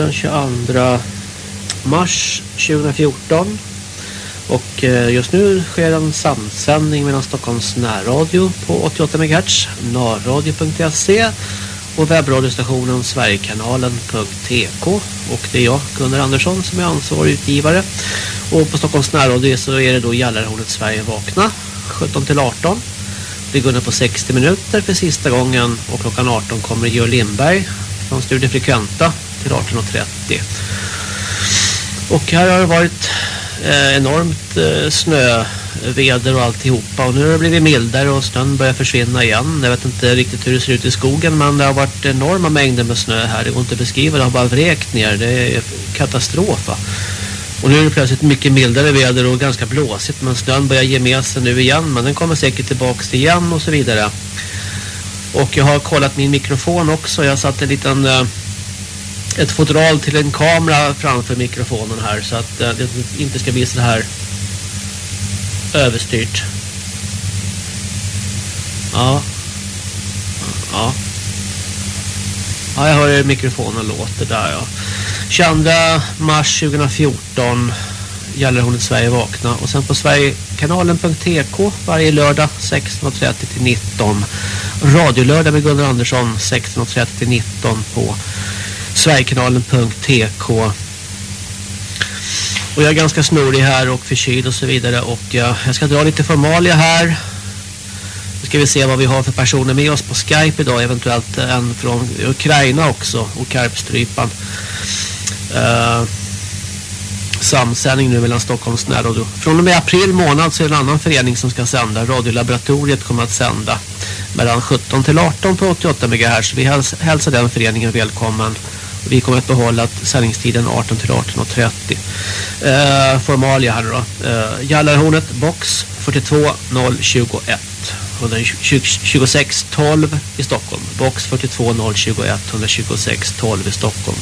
alltså den 22 mars 2014 och eh, just nu sker en samsändning mellan Stockholms närradio på 88 MHz, narradio.se och webbradiostationen Sverigekanalen.tk och det är jag, Gunnar Andersson, som är ansvarig utgivare. Och på Stockholms närradio så är det då Jallarhornet Sverige vakna 17 till 18. Det går nu på 60 minuter för sista gången och klockan 18 kommer Georg Lindberg från Studio Frekventa till 18.30. Och här har det varit eh, enormt eh, snöväder och alltihopa och nu har det blivit mildare och snön börjar försvinna igen. Jag vet inte riktigt hur det ser ut i skogen men det har varit enorma mängder med snö här. Det går inte att beskriva, det har bara vräkt ner. Det är katastrof va? Och nu är det plötsligt mycket mildare väder och ganska blåsigt men snön börjar ge med sig nu igen men den kommer säkert tillbaks igen och så vidare. Och jag har kollat min mikrofon också. Jag har satt en liten eh, ett fodral till en kamera framför mikrofonen här så att eh, det inte ska bli så här överstyrt. Ja. Ja. Ja, jag hör hur mikrofonen låter där ja. 22 mars 2014 gäller hon i Sverige vakna och sen på sverigekanalen.tk varje lördag 16.30 till 19 radiolördag med Gunnar Andersson 16.30 till 19 på sverigekanalen.tk och jag är ganska snorig här och förkyld och så vidare och jag, jag ska dra lite formalia här nu ska vi se vad vi har för personer med oss på Skype idag eventuellt en från Ukraina också och Karpstrypan uh, samsändning nu mellan Stockholms närradio. Från och med april månad så är det en annan förening som ska sända. Radiolaboratoriet kommer att sända mellan 17 till 18 på 88 MHz. Vi häls hälsar den föreningen välkommen. Vi kommer att behålla sändningstiden 18 till 18.30. Eh, formalia här då. Eh, Jallarhornet box 42021. 126 12 i Stockholm. Box 42021 126 12 i Stockholm.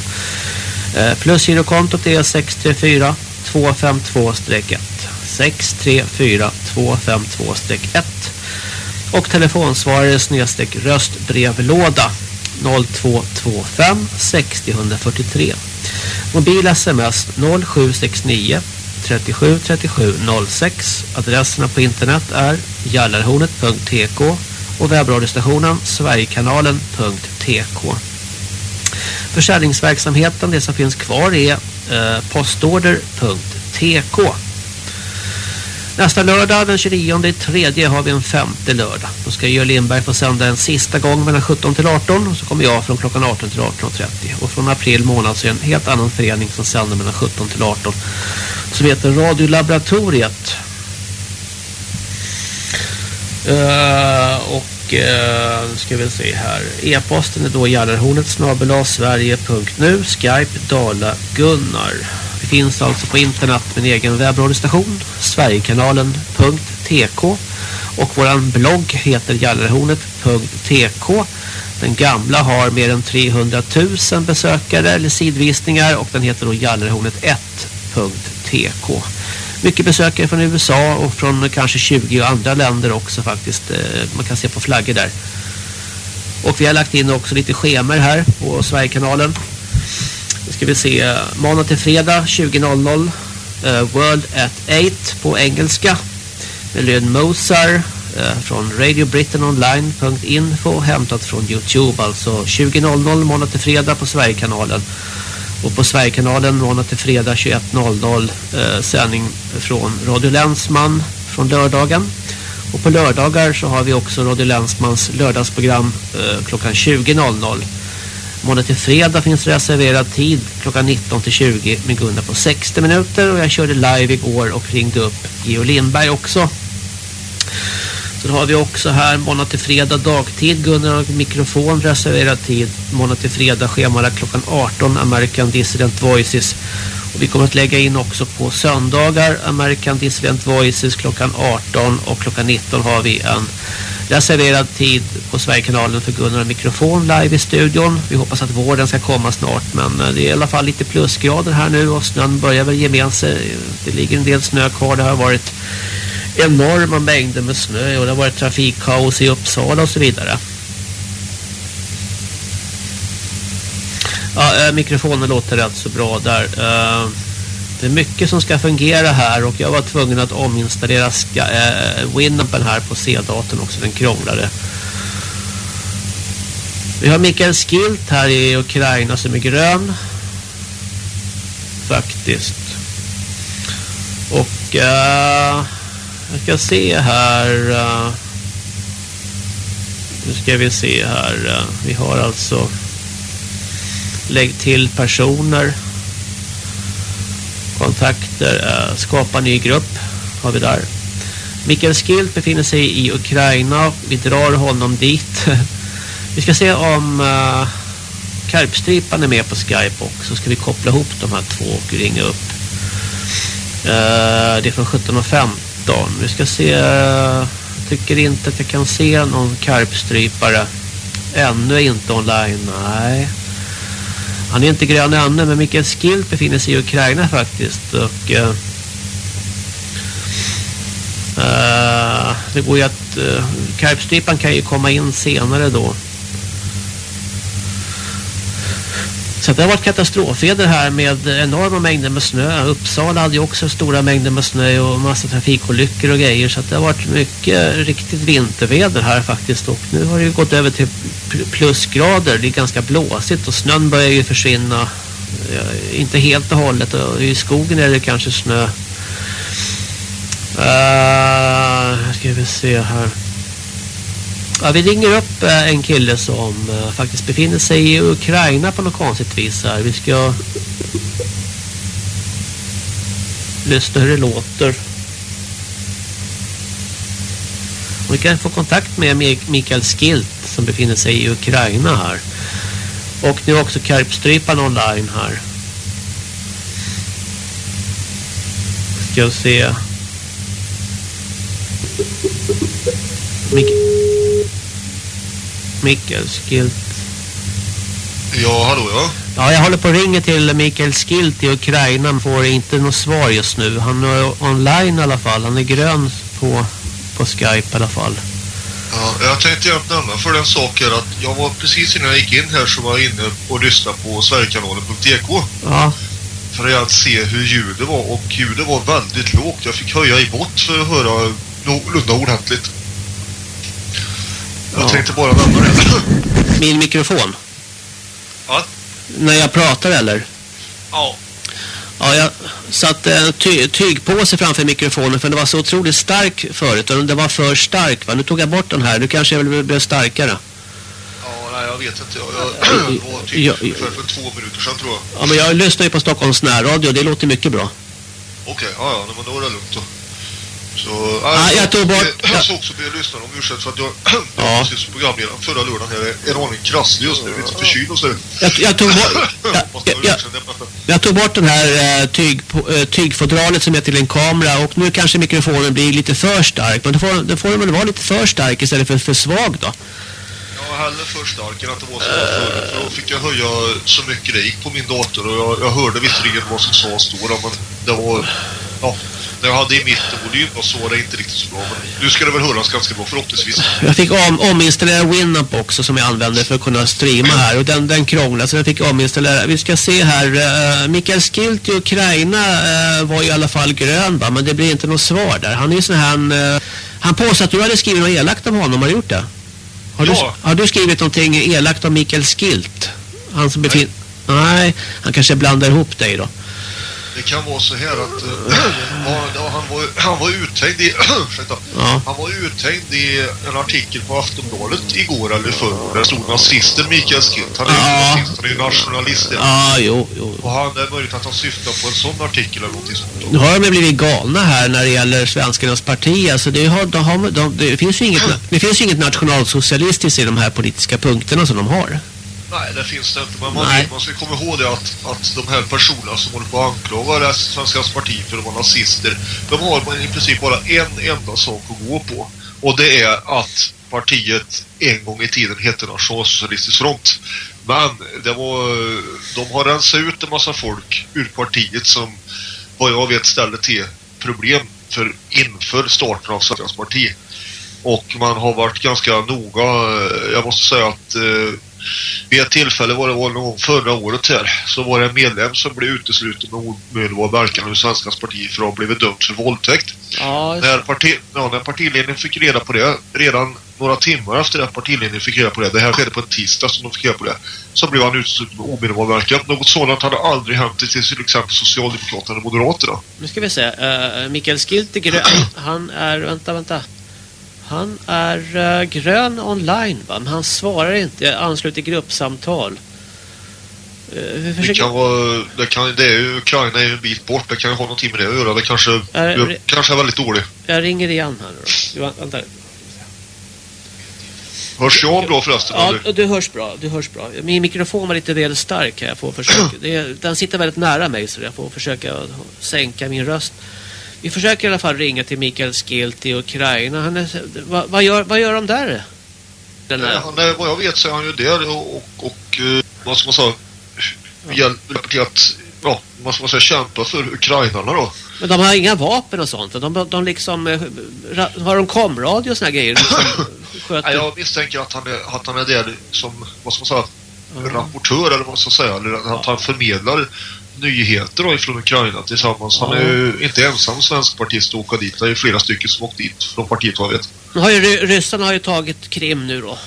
Eh, Plusgirokontot är 634 252-1. 634 252-1. Och telefonsvarare snedstreck röstbrevlåda 0225 60 143. Mobil sms 0769 37 37 06. Adresserna på internet är jallarhornet.tk och webbradiostationen sverigekanalen.tk. Försäljningsverksamheten, det som finns kvar är eh, postorder.tk. Nästa lördag den 29 tredje har vi en femte lördag. Då ska Georg Lindberg få sända en sista gång mellan 17 till 18 och så kommer jag från klockan 18 till 18.30. Och från april månad så är det en helt annan förening som sänder mellan 17 till 18 som heter Radiolaboratoriet. Uh, och uh, nu ska vi se här. E-posten är då jallarhornet snabelasverige.nu Skype Dala Gunnar. Vi finns alltså på internet med en egen webbradiostation sverigekanalen.tk och våran blogg heter gallerhornet.tk. Den gamla har mer än 300 000 besökare eller sidvisningar och den heter då gallerhornet1.tk. Mycket besökare från USA och från kanske 20 andra länder också faktiskt. Eh, man kan se på flaggor där. Och vi har lagt in också lite schemer här på Sverigekanalen. Nu ska vi se. Måndag till fredag 20.00. Uh, eh, World at 8 på engelska. Med Lynn Mozar uh, eh, från radiobritainonline.info hämtat från Youtube. Alltså 20.00 måndag till fredag på Sverigekanalen. Och på Sverigekanalen måndag till fredag 21.00 uh, eh, sändning från Radio Länsman från lördagen. Och på lördagar så har vi också Radio Länsmans lördagsprogram klockan 20.00. Måndag till fredag finns reserverad tid klockan 19 till 20 med Gunnar på 60 minuter. Och jag körde live igår och ringde upp Geo Lindberg också. Så har vi också här måndag till fredag dagtid. Gunnar och mikrofon reserverad tid. Måndag till fredag schemala klockan 18 American Dissident Voices. Och vi kommer att lägga in också på söndagar American Dissident Voices klockan 18 och klockan 19 har vi en reserverad tid på Sverigekanalen för Gunnar och mikrofon live i studion. Vi hoppas att vården ska komma snart men eh, det är i alla fall lite plusgrader här nu och snön börjar väl ge med sig. Det ligger en del snö kvar. Det har varit enorma mängder med snö och det har varit trafikkaos i Uppsala och så vidare. Ja, eh, mikrofonen låter rätt så bra där. Eh, det är mycket som ska fungera här och jag var tvungen att ominstallera äh, Winampen här på C-datorn också, den krånglade. Vi har Mikael Skilt här i Ukraina som är grön. Faktiskt. Och äh, jag ska se här. Äh, nu ska vi se här. Äh, vi har alltså lägg till personer kontakter, eh, skapa ny grupp har vi där. Mikael Skilt befinner sig i Ukraina. Vi drar honom dit. vi ska se om uh, Karpstripan är med på Skype också. Ska vi koppla ihop de här två och ringa upp. Uh, det är från 17.15. Vi ska se... Uh, tycker inte att jag kan se någon karpstrypare. Ännu inte online, nej. Han är inte grön ännu men Mikael Skilt befinner sig i Ukraina faktiskt och uh, det går ju att eh, uh, karpstrypan kan ju komma in senare då. Så det har varit katastrofväder här med enorma mängder med snö. Uppsala hade ju också stora mängder med snö och massa trafikolyckor och grejer. Så det har varit mycket riktigt vinterväder här faktiskt. Och nu har det ju gått över till plusgrader. Det är ganska blåsigt och snön börjar ju försvinna. Eh, inte helt och hållet. Och I skogen är det kanske snö. Uh, ska vi se här. Ja, vi ringer upp eh, en kille som eh, faktiskt befinner sig i Ukraina på något konstigt vis här. Vi ska lyssna hur det låter. Och vi kan få kontakt med Mikael Skilt som befinner sig i Ukraina här. Och nu också Karpstrypan online här. Ska se. Mikael. Mikael Skilt. Ja, hallå ja. Ja, jag håller på att ringa till Mikael Skilt i Ukraina men får inte något svar just nu. Han är online i alla fall. Han är grön på, på Skype i alla fall. Ja, jag tänkte jag nämna för den saken att jag var precis innan jag gick in här så var jag inne och lyssnade på Sverigekanalen.tk Ja, för att se hur ljudet var och ljudet var väldigt lågt. Jag fick höja i bort för att höra någorlunda ordentligt. Jag Ja. tänkte bara nämna det. min mikrofon. Ja. När jag pratar eller? Ja. Ja, jag satte en ty tygpåse framför mikrofonen för den var så otroligt stark förut. Och den var för stark va? Nu tog jag bort den här. Nu kanske jag vill bli starkare. Ja, nej jag vet inte. Jag, jag var typ Ja, ja. ungefär för två minuter sedan tror jag. Ja, men jag lyssnar ju på Stockholms närradio. Det låter mycket bra. Okej, ja, ja, nej, men då är det lugnt då. Så, Ja, jag tog bort- Jag, jag ska också be lyssnarna om ursäkt för att jag, Ja. jag precis programledaren förra lördagen här är en aning krasslig just nu. Lite förkyld och så. Jag, jag, tog, bort, jag, jag, jag, tog bort den här eh, tyg, eh, tygfodralet som är till en kamera och nu kanske mikrofonen blir lite för stark. Men då får, då får den väl vara lite för stark istället för för svag då. Ja, hellre för stark än att det var så förut. För då fick jag höja så mycket det gick på min dator och jag, jag hörde visserligen vad som sades då, men det var... Ja, när jag hade i mitten volym då så var det inte riktigt så bra. Men nu ska det väl höras ganska bra förhoppningsvis. Jag fick om, ominstallera Winamp också som jag använder för att kunna streama här och den, den krånglade så jag fick ominstallera. Vi ska se här, uh, Mikael Skilt i Ukraina eh, var i alla fall grön va? men det blir inte något svar där. Han är ju sån här, eh, han påstår att du hade skrivit något elakt om honom, har du gjort det? Har, Ja. du, har du skrivit någonting elakt om Mikael Skilt? Han som befinner... Nej, han kanske blandar ihop dig då. Det kan vara så här att ja, han, var, han var uthängd i Ja. han var uthängd i en artikel på Aftonbladet igår eller förr. Där stod nazisten Mikael Skint. Han är Ja. nazist, han är nationalist. Ja, jo, jo. Och han, är möjligt att han syftar på en sån artikel eller någonting sånt. Nu har de blivit galna här när det gäller svenskarnas parti. Alltså det, har, de har, de, det, finns ju inget, det finns ju inget nationalsocialistiskt i de här politiska punkterna som de har. Nej, det finns det inte. Men man, man ska komma ihåg det att, att de här personerna som håller på att anklaga det svenska parti för att vara nazister, de har i princip bara en enda sak att gå på. Och det är att partiet en gång i tiden hette Nationalsocialistisk front. Men det var, de har rensat ut en massa folk ur partiet som vad jag vet ställde till problem för inför starten av Sveriges parti. Och man har varit ganska noga. eh, Jag måste säga att eh, vid ett tillfälle var det var någon förra året här så var det en medlem som blev utesluten med omedelbar verkan ur Svenskarnas parti för att ha blivit dömd för våldtäkt. Ja, När, parti, ja, när partiledningen fick reda på det, redan några timmar efter att partiledningen fick reda på det, det här skedde på en tisdag som de fick reda på det, så blev han utesluten med omedelbar verkan. Något sådant hade aldrig hänt till till exempel Socialdemokraterna och Moderaterna. nu ska vi se. Uh, Mikael Skilt är grön. Han är, vänta, vänta. Han är eh, grön online va? Men han svarar inte. Ansluter gruppsamtal. Eh, vi Det försöker... kan vara, det kan, det är ju, Ukraina är ju en bit bort, det kan ju ha någonting med det att göra. Det kanske, Är- det kanske är väldigt dålig. Jag ringer igen här nu då. Du, vänta. Hörs jag bra förresten? Ja, eller? du hörs bra. Du hörs bra. Min mikrofon var lite väl stark här. Jag får försöka. Den sitter väldigt nära mig så jag får försöka sänka min röst. Vi försöker i alla fall ringa till Mikael Skilt i Ukraina. Han är, vad, vad, gör, vad gör de där? Den här, han är, vad jag vet så är han ju där och, och, och eh, vad ska man säga, hjälper till att, ja, vad ska man säga, kämpa för ukrainarna då. men de har inga vapen och sånt. De, de liksom, eh, har de komradio och såna grejer? Liksom, sköter, Nej, jag misstänker att han är, att han är där som, vad ska man säga, rapportör eller vad man ska säga, eller att han förmedlar nyheter då ifrån Ukraina tillsammans. Han är ju inte ensam svensk partist att åka dit. Det är ju flera stycken som åkt dit från partiet vad jag vet. Nu har ju, ry- ryssarna har ju tagit Krim nu då.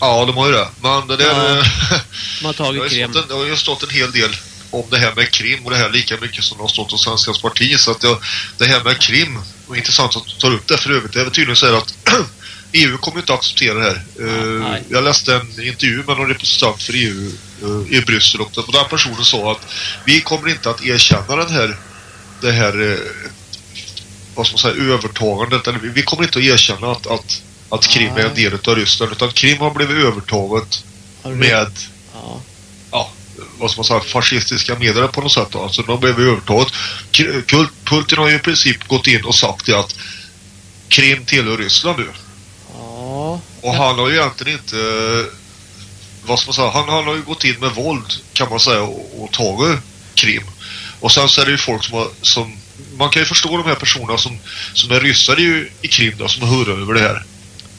Ja, de har ju det. Men det där... Ja. De har tagit har, Krim. en, det har ju stått en hel del om det här med Krim och det här lika mycket som det har stått om Svenskans parti. Så att det, det här med Krim, och intressant att du tar upp det för övrigt, det är väl tydligen så här att EU kommer inte att acceptera det här. Eh, nej. jag läste en intervju med någon representant för EU eh, i Bryssel och den, personen sa att vi kommer inte att erkänna den här, det här eh, vad ska man säga, övertagandet. Eller vi, kommer inte att erkänna att, att, att Krim är en del av Ryssland utan Krim har blivit övertaget Har med Ja. ja, vad ska man säga, fascistiska medel på något sätt. Då. Alltså de blev övertaget. K- Kult- Putin har ju i princip gått in och sagt det att Krim tillhör Ryssland nu. Ja. Och han har ju egentligen inte vad ska man säga, han, han har ju gått in med våld kan man säga och, och tagit Krim. Och sen så är det ju folk som har, som, man kan ju förstå de här personerna som, som är ryssar i, i Krim då, som hurrar över det här.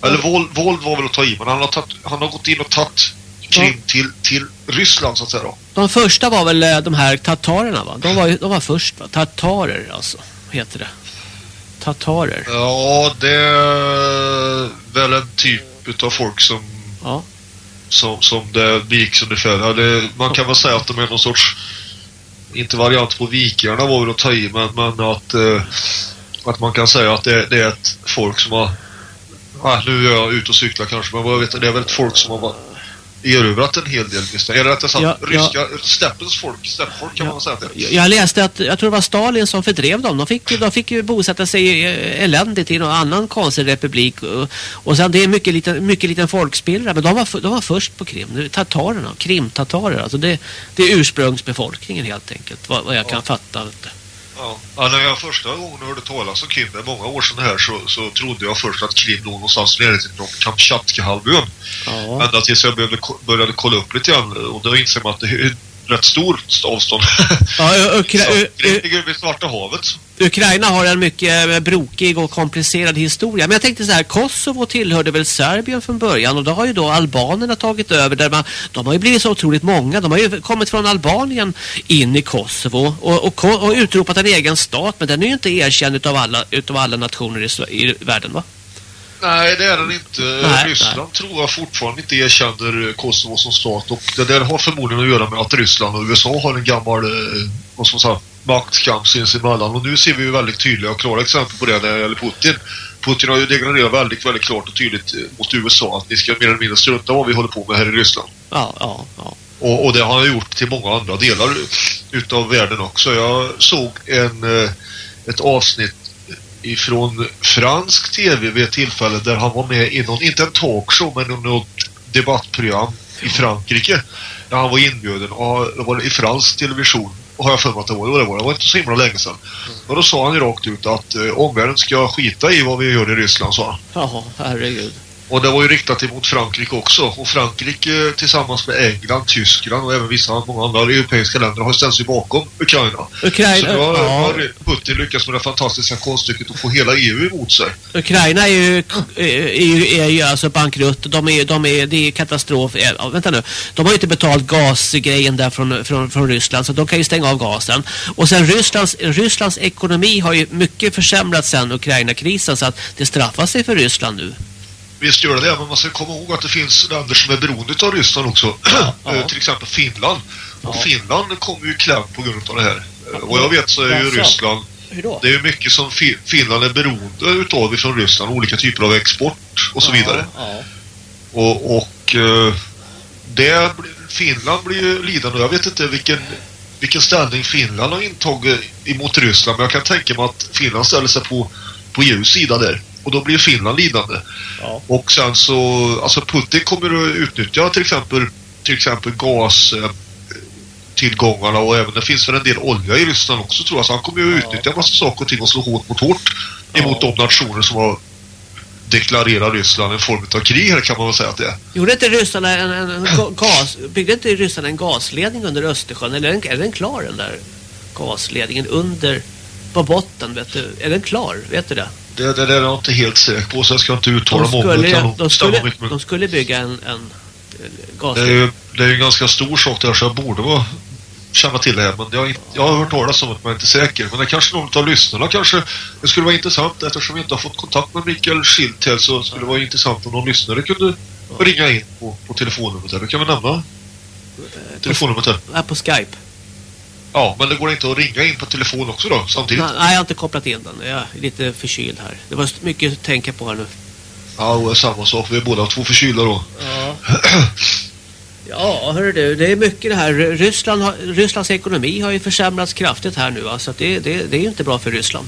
Eller våld, våld var väl att ta i, men han har, tagit, han har gått in och tagit Krim Ja. till, till Ryssland så att säga då. De första var väl eh, de här tatarerna va? De var, de var först va? Tatarer alltså, heter det. Tatarer. Ja, det är väl en typ utav folk som Ja. som, som det begicks ungefär. Ja, det, man kan väl säga att de är någon sorts, inte variant på vikingarna var väl att ta i, men, men att, eh, att man kan säga att det, det är ett folk som har, ah, nu är jag ute och cyklar kanske, men vad jag vet, det är väl ett folk som har varit- erövrat en hel del misstänkt. Eller rättare sagt, Ja, ryska, steppens folk, steppfolk kan Ja. man säga att det. Jag läste att, jag tror det var Stalin som fördrev dem. De fick, de fick ju bosätta sig eh, eländigt i någon annan konstig republik. Och, och sen det är mycket liten, mycket liten folkspillra. Men de var, de var först på Krim. Tatarerna, Krimtatarer. Alltså det, det är ursprungsbefolkningen helt enkelt. Vad, vad jag kan fatta. Ja. Ja, när jag första gången hörde talas om Krim, det många år sedan här, så, så trodde jag först att Krim låg någonstans nere till Kamchatka-halvön. Ja. Ända tills jag började, började kolla upp lite grann och då inser man att det rätt stort avstånd. Ja, Ukra- Så, Svarta havet. Ukraina har en mycket eh, brokig och komplicerad historia. Men jag tänkte så här, Kosovo tillhörde väl Serbien från början och då har ju då albanerna tagit över. Där man, de har ju blivit så otroligt många. De har ju kommit från Albanien in i Kosovo och, och, och utropat en egen stat. Men den är ju inte erkänd utav alla, utav alla nationer i, i världen va? Nej, det är den inte. Nej, Ryssland tror jag fortfarande inte erkänner Kosovo som stat och det där har förmodligen att göra med att Ryssland och USA har en gammal, eh, vad man säga, maktkamp sinsemellan och nu ser vi ju väldigt tydliga och klara exempel på det när det gäller Putin. Putin har ju degraderat väldigt, väldigt klart och tydligt eh, mot USA att ni ska mer eller mindre strunta vad vi håller på med här i Ryssland. Ja, ja, ja. Och, och det har han gjort till många andra delar utav världen också. Jag såg en, eh, ett avsnitt ifrån fransk tv vid ett tillfälle där han var med i någon, inte en talkshow men något debattprogram i Frankrike. Där han var inbjuden och det var i fransk television. Har jag för mig att det var. Det var, det var inte så himla länge sedan. Och då sa han ju rakt ut att eh, omvärlden ska skita i vad vi gör i Ryssland, sa han. Jaha, herregud. Och det var ju riktat emot Frankrike också. Och Frankrike tillsammans med England, Tyskland och även vissa många andra europeiska länder har ställt sig bakom Ukraina. Ukraina, Så nu har, ja. Putin lyckats med det fantastiska konststycket att få hela EU emot sig. Ukraina är ju, är ju, är ju alltså bankrutt. De är, de är, det är katastrof. Eh, Ja, vänta nu. De har ju inte betalt gasgrejen där från, från, från Ryssland så de kan ju stänga av gasen. Och sen Rysslands, Rysslands ekonomi har ju mycket försämrats sen Ukraina-krisen så att det straffar sig för Ryssland nu. Visst gör det men man ska komma ihåg att det finns länder som är beroende av Ryssland också. ja. Eh, Till exempel Finland. Och Ja. Finland kommer ju kläm på grund av det här. Eh, Vad jag vet så är ju? Ryssland det är ju mycket som fi Finland är beroende utav ifrån Ryssland. Olika typer av export och så vidare. Ja, Och, och eh, det, Finland blir ju lidande. Jag vet inte vilken, vilken ställning Finland har intagit emot Ryssland. Men jag kan tänka mig att Finland ställer sig på, på EUs sida där. Och då blir Finland lidande. Ja. Och sen så, alltså Putin kommer att utnyttja till exempel, till exempel gas eh, tillgångarna och även det finns väl en del olja i Ryssland också tror jag. Så han kommer ju att Ja. utnyttja en massa saker och ting och slå hårt mot hårt emot Ja. de nationer som har deklarerat Ryssland en form av krig här kan man väl säga att det är. Gjorde inte ryssarna en, en, en ga- gas, byggde inte ryssarna en gasledning under Östersjön? Eller är den, är den klar den där gasledningen under, på botten? Vet du? Är den klar? Vet du det? Det, det, det är jag inte helt säker på så jag ska inte uttala De mig om det. de, stämma skulle, de skulle bygga en, en eh, Det är gasledning. ju det är ju en ganska stor sak där så jag borde vara, känna till det här. Men jag, jag har hört talas om men jag är inte säker. Men det kanske någon av lyssnarna kanske. Det skulle vara intressant eftersom vi inte har fått kontakt med Mikael Schilt här så skulle det vara intressant om någon lyssnare kunde ringa in på, på telefonnumret här. Du kan vi nämna telefonnumret här. Här på Skype. Ja, men det går inte att ringa in på telefon också då samtidigt. Nej, jag har inte kopplat in den. Jag är lite förkyld här. Det var mycket att tänka på här nu. Ja, och samma sak. Vi är båda två förkylda då. Ja. Ja, hörru du, det är mycket det här. Ryssland Rysslands ekonomi har ju försämrats kraftigt här nu. Alltså det, det, det är ju inte bra för Ryssland.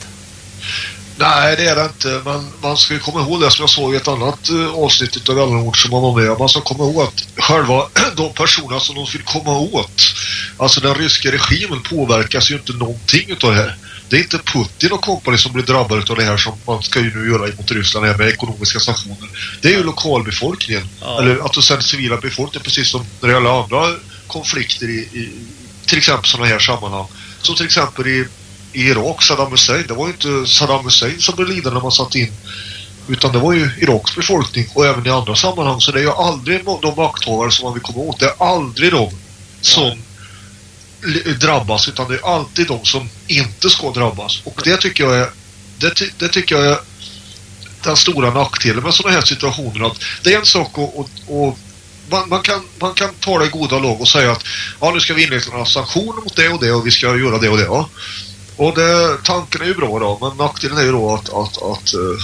Nej, det är det inte. Men man ska ju komma ihåg det som jag såg i ett annat uh, avsnitt av Gallenord som man var med. Man ska komma ihåg att själva de personerna som de vill komma åt, alltså den ryska regimen påverkas ju inte någonting utav det här. Det är inte Putin och kompani som blir drabbade av det här som man ska ju nu göra mot Ryssland här med ekonomiska sanktioner. Det är ju lokalbefolkningen. Ja. Eller att sen civila befolkningen precis som när det gäller andra konflikter i, i till exempel sådana här sammanhang. Som till exempel i Irak, Saddam Hussein. Det var ju inte Saddam Hussein som blev lidande när man satt in utan det var ju Iraks befolkning och även i andra sammanhang. Så det är ju aldrig de makthavare som man vill komma åt. Det är aldrig de som drabbas utan det är alltid de som inte ska drabbas. Och det tycker jag är det, ty, det tycker jag är den stora nackdelen med sådana här situationer. Att det är en sak att, att, man, man, kan, man kan ta det i goda lag och säga att ja, nu ska vi inleda några sanktioner mot det och det och vi ska göra det och det. Ja. Och det, tanken är ju bra då, men nackdelen är ju då att, att, att eh,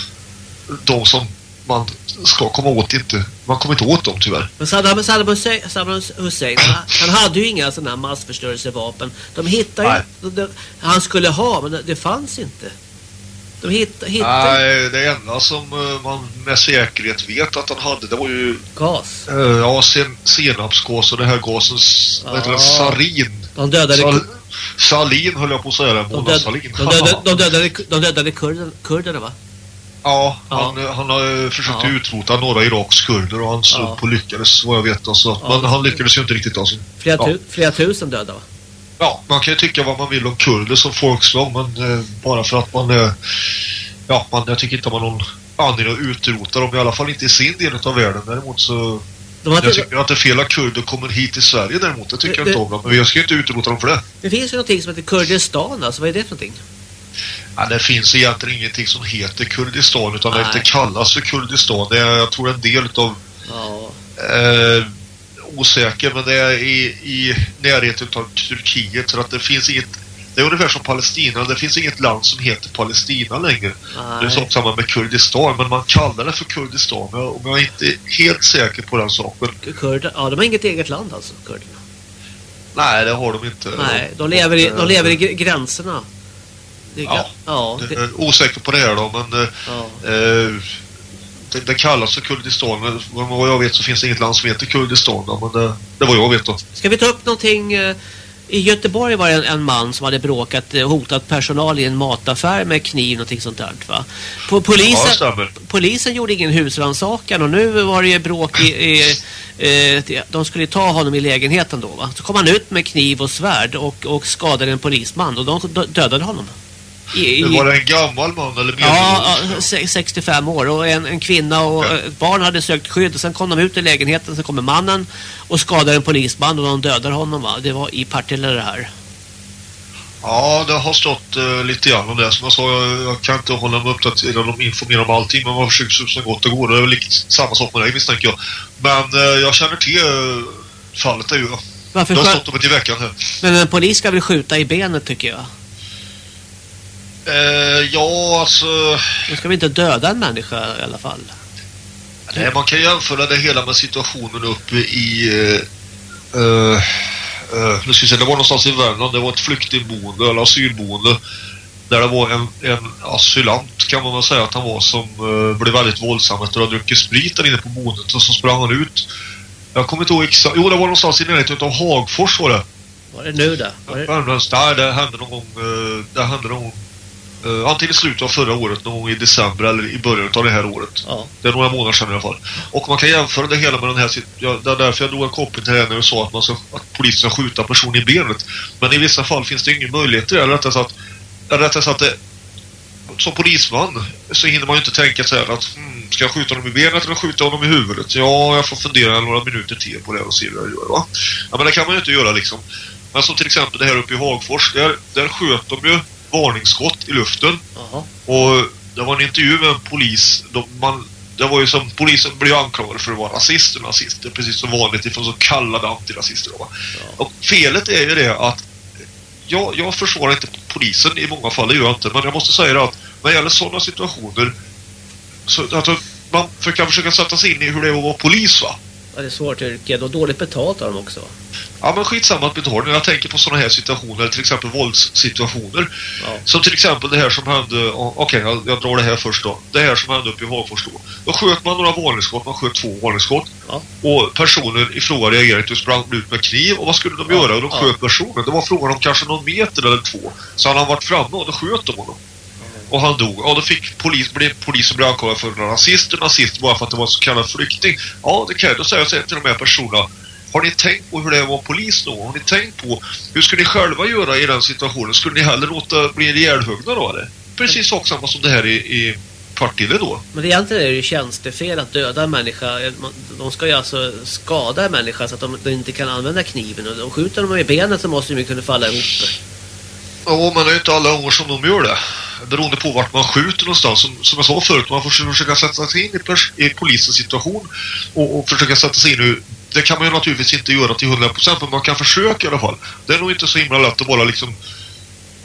de som man ska komma åt inte, man kommer inte åt dem tyvärr. Men Saddam, Saddam Hussein, Saddam Hussein han, hade ju inga sådana här massförstörelsevapen. De hittade ju... De, han skulle ha, men det, det fanns inte. De hittade, hittade Nej, det enda som eh, man med säkerhet vet att han hade, det var ju gas. eh, ja, sen, senapsgas och det här gasens, vad heter det, sarin. De dödade... Sal, salin höll jag på att säga, de, Mona död, Salin. de, dödade, de dödade, de dödade kurden, kurderna va? Ja, Ja. han, han har eh, försökt Ja. utrota några Iraks kurder och han slog Ja. på lyckades vad jag vet. Alltså. Men han lyckades ju inte riktigt. Alltså. Flera, tu, flera tusen döda va? Ja, man kan ju tycka vad man vill om kurder som folkslag men eh, bara för att man... Eh, ja, man, jag tycker inte man har någon anledning att utrota dem, i alla fall inte i sin del av världen. Däremot så... Jag tycker att det är fel att kurder kommer hit till Sverige däremot. Det tycker Det- jag inte om. Men jag ska ju inte utrota dem för det. det finns ju någonting som heter Kurdistan alltså. Vad är det för någonting? Ja, det finns egentligen ingenting som heter Kurdistan utan Nej. det kallas för Kurdistan. Det är, jag tror, en del av Ja. eh, osäker men det är i, i närheten av Turkiet så att det finns inget det är ungefär som Palestina, det finns inget land som heter Palestina längre. Det är Nej. samma med Kurdistan, men man kallar det för Kurdistan. Men jag- är inte helt säker på den saken. Kurder, ja, de har inget eget land alltså, kurderna. Nej, det har de inte. Nej, de lever i, de lever i gr- gränserna. Är, Ja. ja, det, osäker på det här då, men eh, ja. eh, det, det kallas för Kurdistan. Men vad jag vet så finns det inget land som heter Kurdistan. Men det, det var jag vet då. Ska vi ta upp någonting? eh, I Göteborg var det en, en man som hade bråkat, eh, hotat personal i en mataffär med kniv, någonting sånt där va? På, Ja, polisen, polisen gjorde ingen husrannsakan och nu var det ju bråk i, i eh, de skulle ta honom i lägenheten då va? Så kom han ut med kniv och svärd och, och skadade en polisman och de dö- dödade honom. I, Var det en gammal man eller? Ja, ja, se- 65 år och en, en kvinna och Ja. ett barn hade sökt skydd och sen kom de ut i lägenheten så kommer mannen och skadar en polisman och de dödar honom va? Det var i Partille det här. Ja, det har stått uh, lite grann om det. Som jag sa, jag, jag kan inte hålla mig uppdaterad och informera om allting, men man försöker så så gott det går. Det är väl lite samma sak med dig misstänker jag. Men eh, jag känner till uh, fallet där ju. Varför Det har stått om det i veckan här. Men en polis ska väl skjuta i benet tycker jag. Eh, ja, alltså... Man ska väl inte döda en människa i alla fall. Nej, man kan jämföra det hela med situationen uppe i... Uh, uh, nu ska vi se, det var någonstans i Värmland. Det var ett flyktingboende eller asylboende. Där det var en, en asylant kan man väl säga att han var som blev väldigt våldsam efter att ha druckit sprit där inne på boendet och så sprang han ut. Jag kommer inte ihåg exakt. Jo, det var någonstans i närheten av Hagfors var det. Var det nu då? Var det... Värmlands, där det hände någon gång, det hände någon gång, eh, antingen i slutet av förra året, någon gång i december eller i början av det här året. Ja. Det är några månader sedan i alla fall. Och man kan jämföra det hela med den här ja, Det är därför jag drog en koppling till det när du sa att, man ska, att polisen ska skjuta personen i benet. Men i vissa fall finns det ingen möjlighet till det. Eller rättare sagt, rättare sagt det, som polisman så hinner man ju inte tänka så här att hmm, ska jag skjuta honom i benet eller skjuta honom i huvudet? Ja, jag får fundera några minuter till på det och se hur jag gör va? Ja, men det kan man ju inte göra liksom. Men som till exempel det här uppe i Hagfors, där, där sköt de ju varningsskott i luften. Jaha. Och det var en intervju med en polis. De, man, det var ju som polisen blev anklagade för att vara rasist och nazister. Precis som vanligt ifrån så kallade antirasister. Va? Och felet är ju det att jag, jag försvarar inte polisen i många fall, det gör jag inte. Men jag måste säga att när det gäller sådana situationer så att man för, kan försöka sätta sig in i hur det är att vara polis va. Ja, det är svårt yrke. Och dåligt betalt har de också. Ja, men skitsamma att betalning. Jag tänker på sådana här situationer, till exempel våldssituationer. Ja. Som till exempel det här som hände, okej jag, jag drar det här först då. Det här som hände uppe i Hagfors då. Då sköt man några varningsskott, man sköt två varningsskott. Ja. Och personen i fråga reagerade inte sprang ut med kniv. Och vad skulle de Ja, göra? Och de sköt personen. Det var frågan om kanske någon meter eller två. Så hade han varit framme och då sköt de honom. Och han dog. Ja, då fick polis, blev polisen blev anklagad för nazist och nazist bara för att det var så kallad flykting. Ja, det kan jag då säga Jag till de här personerna. Har ni tänkt på hur det är att vara polis då? Har ni tänkt på hur skulle ni själva göra i den situationen? Skulle ni hellre låta bli ihjälhuggna då eller? Precis sak samma som det här i, i Partille då. Men egentligen är det ju tjänstefel att döda en människa. De ska ju alltså skada en människa så att de, de inte kan använda kniven. Och de skjuter dem i benet så måste de ju kunna falla ihop. Ja, men det är ju inte alla gånger som de gör det. Beroende på vart man skjuter någonstans. Som, som jag sa förut, man får försöka sätta sig in i, i polisens situation och, och försöka sätta sig in i det kan man ju naturligtvis inte göra till 100% men man kan försöka i alla fall. Det är nog inte så himla lätt att bara liksom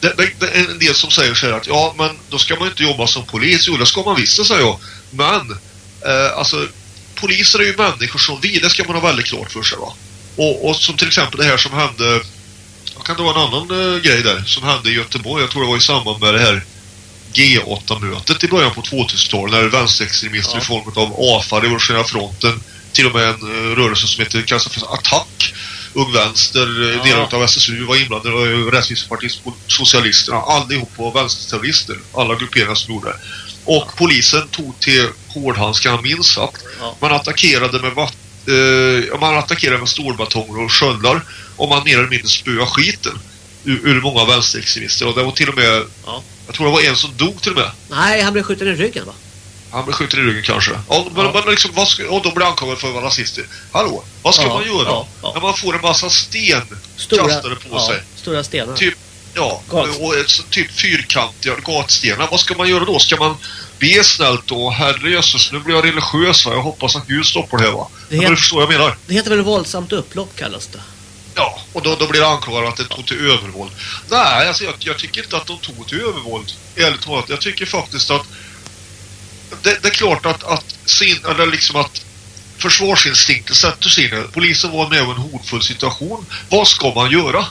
det, det, det är en del som säger så här att ja men då ska man inte jobba som polis. Jo det ska man visst säger jag. Men eh, alltså poliser är ju människor som vi. Det ska man ha väldigt klart för sig va. Och, och som till exempel det här som hände kan dra en annan uh, grej där som hände i Göteborg. Jag tror det var i samband med det här G8-mötet i början på 2000-talet när vänsterextremister Ja. i form av AFA, Revolutionära fronten, till och med en uh, rörelse som heter kallas för Attack, Ung Vänster, uh, Ja. delar av SSU var inblandade, och Rättvisepartiet, Socialisterna, allihop var vänsterterrorister, alla grupperingar som gjorde det. Och polisen tog till hårdhandskarna minst sagt. Ja. Man attackerade med vatt, eh, man attackerade med stålbatonger och sköldar och man mer eller mindre spöade skiten ur, ur många vänsterextremister och det var till och med Ja. jag tror det var en som dog till och med. Nej, han blev skjuten i ryggen va? Han blev skjuten i ryggen kanske. Men, Ja. men liksom, vad ska, och de blev anklagade för att vara rasister. Hallå, vad ska Ja, man göra ja, ja. när man får en massa sten kastade på ja, sig? Stora stenar. Typ, ja, Gat. och typ fyrkantiga gatstenar. Vad ska man göra då? Ska man be snällt då? Herre jösses, nu blir jag religiös va? Jag hoppas att Gud stoppar det här va? Det Ja, het- men du förstår vad jag menar? Det heter väl våldsamt upplopp kallas det. Ja, och då, då blir det anklagat att det tog till övervåld. Nej, alltså jag, jag tycker inte att de tog till övervåld. Ärligt talat. Jag tycker faktiskt att det, det är klart att, att sin, eller liksom att försvarsinstinkten sätter sig in. Polisen var med om en hotfull situation. Vad ska man göra?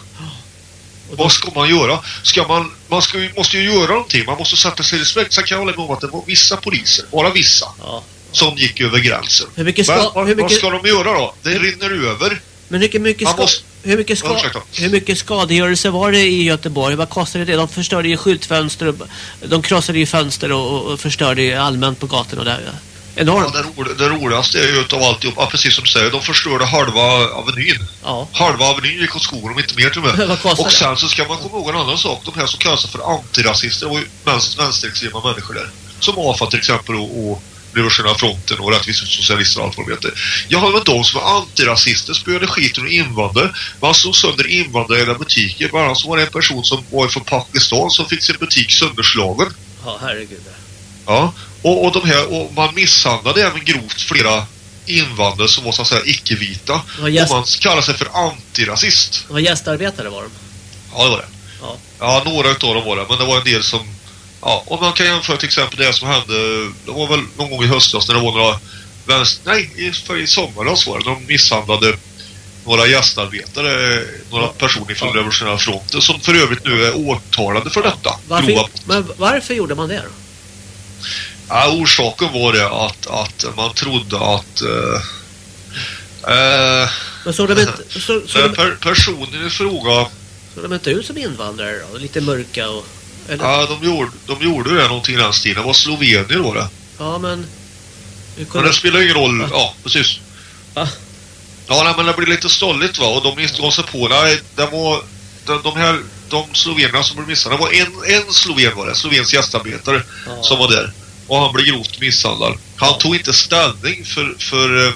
Vad ska man göra? Ska man, man ska, måste ju göra någonting. Man måste sätta sig i respekt. Sen kan jag hålla med om att det var vissa poliser, bara vissa, ja. som gick över gränsen. Hur mycket Men ska... vad, Hur vad mycket, ska de göra då? Det rinner över. men hur mycket, ska, måste- hur, mycket ska, hur mycket skadegörelse var det i Göteborg? Vad kostade det? De förstörde ju skyltfönster och de krossade ju fönster och, och förstörde allmänt på gatorna där. Ja. Ja, Enormt. det, ro, det roligaste är ju utav alltihop, ja, precis som du säger, de förstörde halva avenyn. Ja. Halva avenyn gick åt skogen, om inte mer till och med. Och sen så ska man komma ihåg en annan sak. De här som kallas för antirasister, vänster, vänsterextrema människor där. Som AFA till exempel och, och Revolutionära fronten och rättvisa socialister och allt vad de heter. Ja, men de som var antirasister spöade skiten och invandrare. Man slog sönder invandrarägda butiker. Bland annat så var det en person som var från Pakistan som fick sin butik sönderslagen. Ja, herregud. Ja, och, och, de här, och man misshandlade även grovt flera invandrare som var så att säga icke-vita. Gäst- Och man kallar sig för antirasist. De var gästarbetare var de. Ja, det var det. Ja. Ja, några utav dem var det, men det var en del som... Ja, och man kan jämföra till exempel det som hände, det var väl någon gång i höstas när det var några vänster... Nej, i, för i somras var det. De misshandlade några gästarbetare, några personer från Ja. Revolutionära fronten som för övrigt nu är åtalade för detta. Varför, men varför gjorde man det då? Ja, orsaken var det att, att man trodde att... eh, eh, Men såg de inte, så, såg de, per, personen i fråga, såg de inte ut som invandrare då? Lite mörka och... Eller, ja, de gjorde, de gjorde det någonting i den stilen. Det var slovenier var det. ja, men... Men det spelar ingen roll. Va? Ja, precis. Va? Ja, nej, men det blir lite stolligt va. Och de gav sig på. Nej, det var... De, de här... De slovenerna som blev misshandlade. Det var en, en sloven var det. Slovensk gästarbetare Ja. som var där. Och han blev grovt misshandlad. Han Ja. tog inte ställning för... för eh,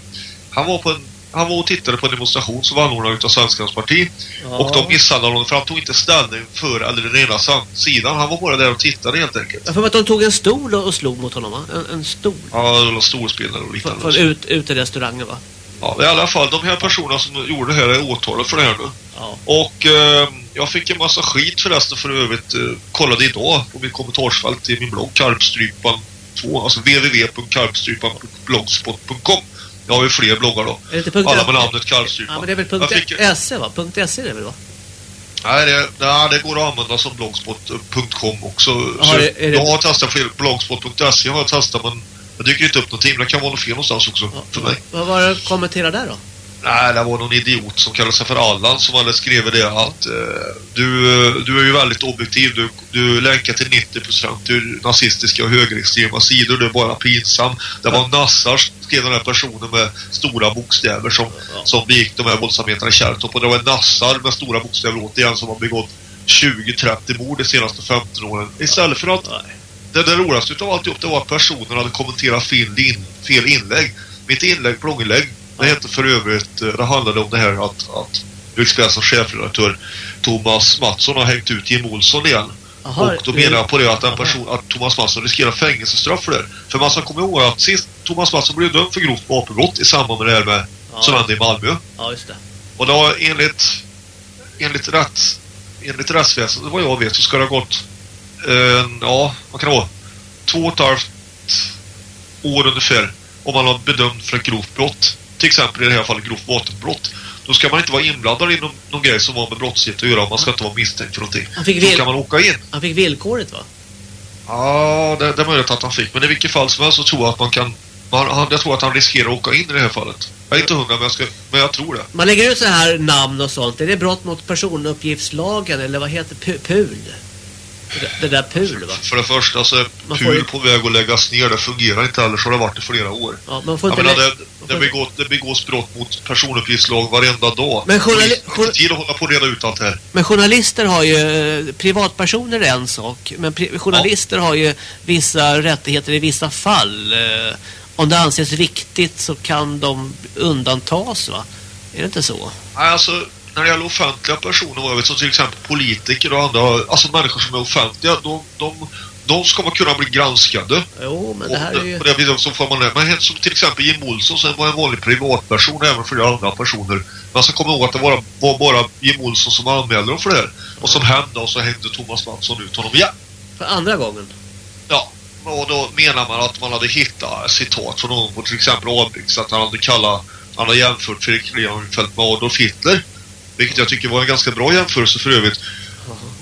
han var på en... Han var och tittade på en demonstration som var anordnad utav Svenskarnas parti. ja. Och de misshandlade honom för han tog inte ställning för eller den ena sidan. Han var bara där och tittade helt enkelt. Får mig att de tog en stol och slog mot honom va? En, en stol. Ja, det var storspelare och liknande. från ut, ut i restaurangen va? Ja, i alla fall, de här personerna som gjorde det här är åtalade för det här nu. Ja. Och eh, jag fick en massa skit förresten för övrigt. Eh, kollade idag på mitt kommentarsfält i min blogg Karpstrypan 2, alltså www.karpstrypan.blogspot.com Jag har ju fler bloggar då. Det Alla med namnet Kallstrypa. Ja, men det är väl punkt fick- .se va? Punkt .se är det väl va? Nej, det, nej, det går att använda som blogspot.com också. Är- är det- Jag har testat fler. Blogspot.se har jag testat men det dyker inte upp någonting. Det kan vara något fel någonstans också Ja, för mig. Vad var det att kommentera där då? Nej, det var någon idiot som kallade sig för Allan som hade skrivit det att eh, du, du är ju väldigt objektiv. Du, du länkar till 90% till nazistiska och högerextrema sidor. Du är bara pinsam. Det var Nassar, skrev den här personen med stora bokstäver som, som begick de här våldsamheterna i Kärrtorp. Och det var Nassar med stora bokstäver återigen som har begått 20-30 mord de senaste 15 åren. Istället för att Nej. det, det roligaste utav alltihop det var att personen hade kommenterat fel, in, fel inlägg. Mitt inlägg, blogginlägg, det hette för övrigt, eh, det handlade om det här att, att Expressens chefredaktör Thomas Mattsson har hängt ut Jim Olsson igen. Jaha, och då menar jag på det att, en person, att Thomas Mattsson riskerar fängelsestraff för det. För man ska komma ihåg att sist Thomas Mattsson blev dömd för grovt vapenbrott i samband med det här med, Ja. som hände i Malmö. Ja, just det. Och då enligt, enligt, rätt, enligt rättsväsendet, vad jag vet, så ska det ha gått en, ja, vad kan det vara? Två och ett halvt år ungefär om man har bedömt för ett grovt brott. Till exempel i det här fallet grovt vapenbrott. Då ska man inte vara inblandad i någon, någon grej som har med brottslighet att göra. Man ska inte vara misstänkt för någonting. Han fick Då kan man åka in. Han fick villkoret va? Ja, det, det är möjligt att han fick. Men i vilket fall som helst så tror jag att man kan... Man, han, jag tror att han riskerar att åka in i det här fallet. Jag är inte hundra, men jag, ska, men jag tror det. Man lägger ut så här namn och sånt. Är det brott mot personuppgiftslagen eller vad heter Pu- PUL? Det, det där PUL va? För det första så är Man PUL ju- på väg att läggas ner. Det fungerar inte heller så har det varit i flera år. Ja, man får Jag inte... menar, lä- det, det, begås, det begås brott mot personuppgiftslag varenda dag. Men journali- inte tid att hålla på och reda ut allt här. Men journalister har ju... eh, Privatpersoner är en sak. Men journalister har ju vissa rättigheter i vissa fall. Eh, Om det anses viktigt så kan de undantas va? Är det inte så? Nej, alltså, när det gäller offentliga personer, vad jag vet, som till exempel politiker och andra, alltså människor som är offentliga, de, de, de ska man kunna bli granskade. Jo, men det här är ju... på det viset så får man. Men som till exempel Jim Olsson som var en vanlig privatperson även flera andra personer. Man ska komma ihåg att det var, var bara Jim Olsson som anmälde dem för det här. Och som hände och så hängde Thomas Mattsson ut honom igen. För andra gången. Ja, och då menar man att man hade hittat citat från någon på till exempel Ahlbricks att han hade kallat, han hade jämfört Fredrik Reinfeldt med Adolf Hitler. Vilket jag tycker var en ganska bra jämförelse för övrigt.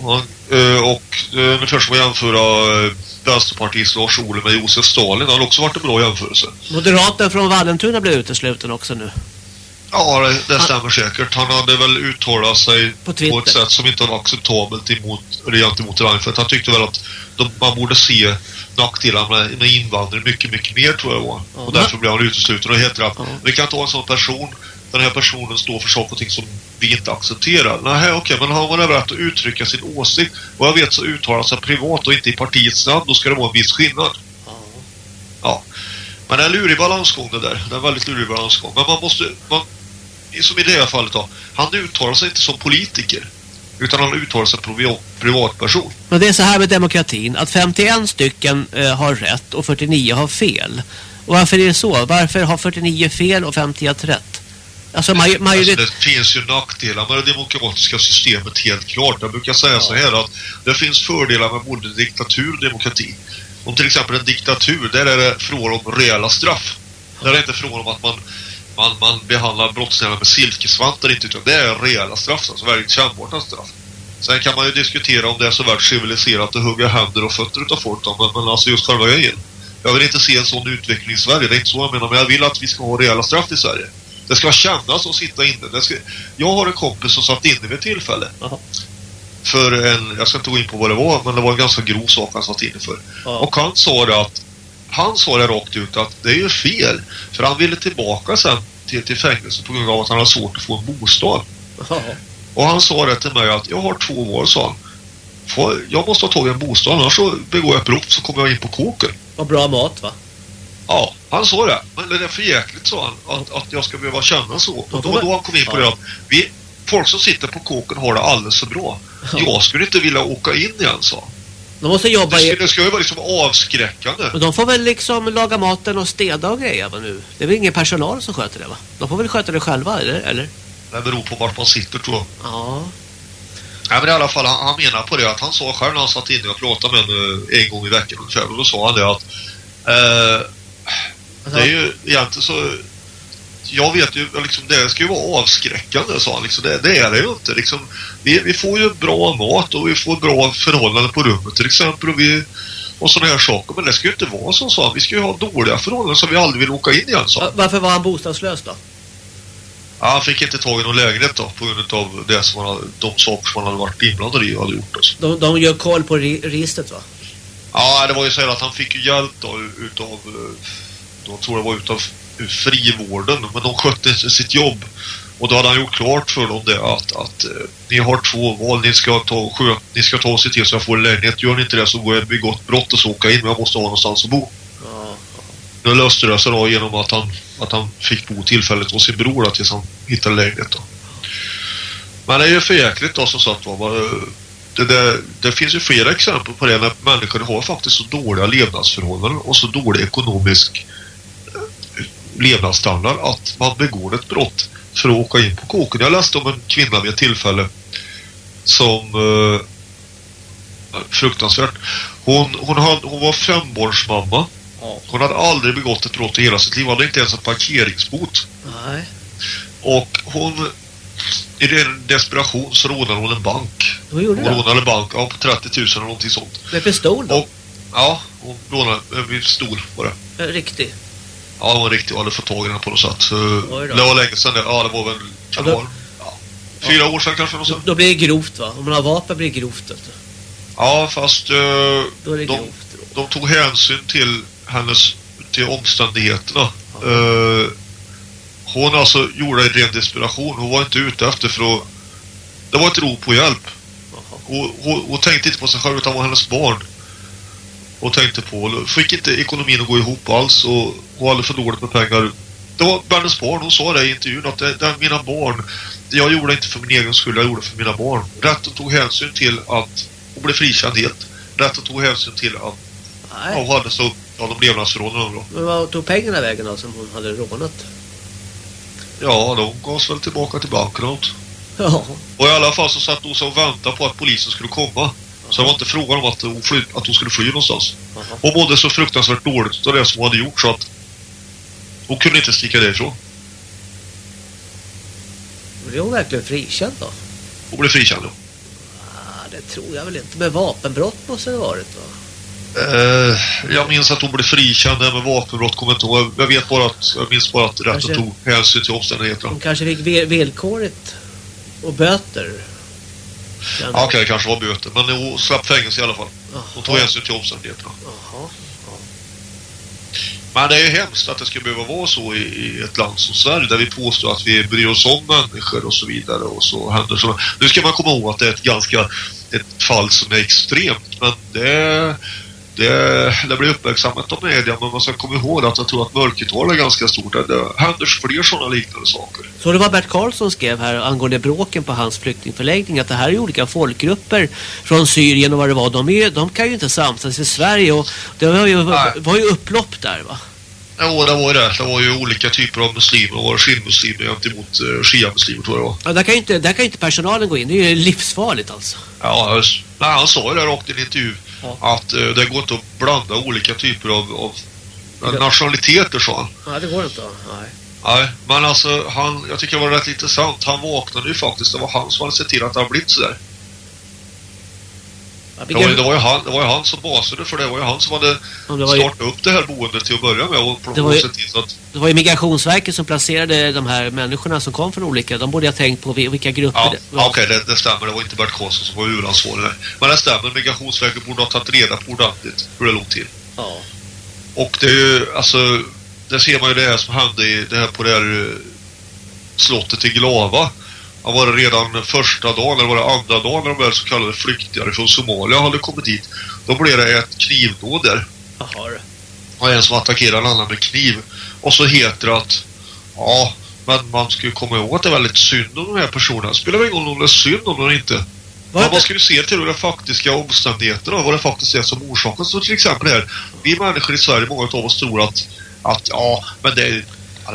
Och, eh, och eh, ungefär som att jämföra eh, Vänsterpartiets Lars Ohly med Josef Stalin. Det har också varit en bra jämförelse. Moderaten från Vallentuna blev utesluten också nu. Ja, det, det stämmer säkert. Han hade väl uttalat sig På på, ett sätt som inte var acceptabelt emot, eller gentemot Reinfeldt. Han tyckte väl att de, man borde se nackdelar med, med invandring mycket, mycket mer tror jag var. Ja. Och därför blev han utesluten. Och det heter att Ja. vi kan ha en sån person, den här personen står för saker och ting som vi inte accepterar. Nej, okej, men har man rätt att uttrycka sin åsikt. Och jag vet så uttalar sig privat och inte i partiets namn, då ska det vara en viss skillnad. Ja. Men det är en lurig balansgång det där. Det är en väldigt lurig balansgång. Men man måste... Man, som i det här fallet då. Han uttalar sig inte som politiker. Utan han uttalar sig som privat, privatperson. Men det är så här med demokratin att 51 stycken eh, har rätt och 49 har fel. Och varför är det så? Varför har 49 fel och 51 rätt? Alltså maj Alltså, det finns ju nackdelar med det demokratiska systemet helt klart. Jag brukar säga så här att det finns fördelar med både diktatur och demokrati. Om till exempel en diktatur, där är det fråga om reella straff. Där är det inte fråga om att man, man, man behandlar brottslingarna med silkesvantar inte, utan det är reella straff, alltså väldigt kännbara straff. Sen kan man ju diskutera om det är så värt civiliserat att hugga händer och fötter utav folk men, men alltså just själva grejen. Jag vill inte se en sån utveckling i Sverige, det är inte så jag menar, men jag vill att vi ska ha reella straff i Sverige. Det ska kännas att sitta inne. Ska... Jag har en kompis som satt inne vid ett tillfälle. Jaha. För en, jag ska inte gå in på vad det var, men det var en ganska grov sak han satt inne för. Ja. Och han sa det att, han sa det rakt ut att det är ju fel. För han ville tillbaka sen till, till fängelse på grund av att han hade svårt att få en bostad. Ja. Och han sa det till mig att jag har två val, sa han. Jag måste ha tagit en bostad, annars så begår jag ett brott så kommer jag in på kåken. Och bra mat va? Ja, han sa det. Men det är för jäkligt, sa han, att, att jag ska behöva känna så. Och då, då han kom in på det att vi, folk som sitter på kåken har det alldeles för bra. Jag skulle inte vilja åka in igen, sa. De måste jobba Det ska, det ska ju vara liksom avskräckande. Men de får väl liksom laga maten och städa och grejer va nu? Det är väl ingen personal som sköter det va? De får väl sköta det själva eller? eller? Det beror på vart man sitter, tror jag. Ja. Nej, men i alla fall, han, han menar på det att han sa själv när han satt inne och pratade med henne en gång i veckan. Och då sa han det att eh, det är ju egentligen så jag vet ju, liksom, det ska ju vara avskräckande, sa han. Liksom, det, det är det ju inte. Liksom, vi, vi får ju bra mat och vi får bra förhållanden på rummet till exempel. Och, vi, och sådana här saker. Men det ska ju inte vara så, sa han. Vi ska ju ha dåliga förhållanden som vi aldrig vill åka in igen, sa han. Varför var han bostadslös då? Ja, han fick inte tag i någon lägenhet då på grund av det som hade, de saker som han hade varit inblandad i och hade gjort. Alltså. De, de gör koll på re registret va? Ja, det var ju så att han fick ju hjälp då utav, eh, då tror jag var utav frivården, men de skötte inte sitt jobb. Och då hade han gjort klart för dem det att, att eh, ni har två val, ni ska ta sköt, ni ska ta och se till så jag får en lägenhet. Gör ni inte det så går jag begått brott och så åka in, men jag måste ha någonstans att bo. Ja. Nu löste det sig då genom att han, att han fick bo tillfälligt hos sin bror då, tills han hittade lägenhet då. Men det är ju för jäkligt då som sagt var. Det, det, det finns ju flera exempel på det när människor har faktiskt så dåliga levnadsförhållanden och så dålig ekonomisk eh, levnadsstandard att man begår ett brott för att åka in på kåken. Jag läste om en kvinna vid ett tillfälle som eh, fruktansvärt. Hon, hon, hade, hon var fembarnsmamma. Hon hade aldrig begått ett brott i hela sitt liv. Hon hade inte ens en parkeringsbot. Nej. Och hon, i ren desperation så rånade hon en bank. Gjorde Hon du? rånade en bank, ja, på 30 000 eller någonting sånt. Med pistol då? Och, ja, hon rånade en pistol var det. Riktig. Ja, hon var riktigt, jag hade fått tag i den på något sätt. Då. det var länge sedan, det. ja det var väl, kan det Ja, då- ja, fyra år sedan kanske något Då, då blir det grovt va? Om man har vapen blir det grovt. du. Ja, fast eh, det de, grovt. de tog hänsyn till hennes till omständigheterna. Eh, hon alltså gjorde en ren desperation. Hon var inte ute efter för att... Det var ett rop på hjälp. Hon, hon, hon tänkte inte på sig själv utan på hennes barn. Hon tänkte på... Fick inte ekonomin att gå ihop alls och hon hade för dåligt med pengar. Det var hennes barn. Hon sa det i intervjun att det, det är mina barn. Jag gjorde det inte för min egen skull, jag gjorde det för mina barn. Rätten tog hänsyn till att hon blev frikänd helt. Rätten tog hänsyn till att Ja, Nej. hon hade så, ja, de levnadsförhållandena då. Men vad tog pengarna vägen då som hon hade rånat? Ja, de gavs väl tillbaka till och allt. Ja. Och i alla fall så satt hon och väntade på att polisen skulle komma. Så det var inte frågan om att hon, fly, att hon skulle fly någonstans. Jaha. Hon mådde så fruktansvärt dåligt av det som hon hade gjort så att hon kunde inte sticka därifrån. Blev hon verkligen frikänd då? Hon blev frikänd. då. Ah, det tror jag väl inte. Men vapenbrott måste det varit va? Eh, jag minns att hon blev frikänd med vapenbrott, kommer jag inte ihåg. Jag vet bara att, jag minns bara att rätten Kanske- tog hänsyn till omständigheterna. Hon kanske fick vil- villkorligt och böter. Okej, det kanske var böter. Men hon slapp fängelse i alla fall. Hon tog hänsyn till omständigheterna. Jaha. Men det är ju hemskt att det ska behöva vara så i, i ett land som Sverige där vi påstår att vi bryr oss om människor och så vidare och så händer så. Nu ska man komma ihåg att det är ett ganska ett fall som är extremt men det, det, det blir uppmärksammat av media men man ska komma ihåg att jag tror att mörkertalet är ganska stort. Det, händer fler sådana liknande saker. Så det var Bert Karlsson skrev här angående bråken på hans flyktingförläggning att det här är olika folkgrupper från Syrien och vad det var. De, är, de kan ju inte samsas i Sverige och det var ju, Nej. var ju upplopp där va? Jo, det var ju det. Det var ju olika typer av muslimer. Det var skinnmuslimer gentemot uh, shia-muslimer tror jag det var. Ja, där, kan ju inte, där kan ju inte personalen gå in. Det är ju livsfarligt alltså. Ja, han sa ju det rakt i en intervju. Ja. Att eh, det går inte att blanda olika typer av, av nationaliteter, sa han. Ja, det går inte. Nej. Nej, men alltså, han, jag tycker det var rätt intressant. Han vaknade ju faktiskt. Det var han som hade sett till att det har blivit sådär. Ja, Det var, ju- det, var ju han, det var ju han som basade för det. var ju han som hade var ju, startat upp det här boendet till att börja med och Det var ju- till så att... det var ju Migrationsverket som placerade de här människorna som kom från olika. De borde ha tänkt på vi- vilka grupper Ja, det var. okej, det, det stämmer. Det var inte Bert Karlsson som var huvudansvarig. Men det stämmer. Migrationsverket borde ha tagit reda på ordentligt hur det låg till. Ja. Och det är ju, alltså, det ser man ju det här som hände i, det här på det här eh, slottet i Glava. Han var redan första dagen, eller var det andra dagen när de här så kallade flyktingar från Somalia hade kommit dit. Då blev det ett knivdåd där. Jaha. Och en som attackerade en annan med kniv. Och så heter det att, ja, men man ska ju komma ihåg att det är väldigt synd om de här personerna. Spelar väl ingen roll om det är synd om dem inte. Men det man ska ju se till de faktiska omständigheterna, vad det faktiskt är som orsakar. Så till exempel här, vi människor i Sverige, många av oss tror att, att ja, men det är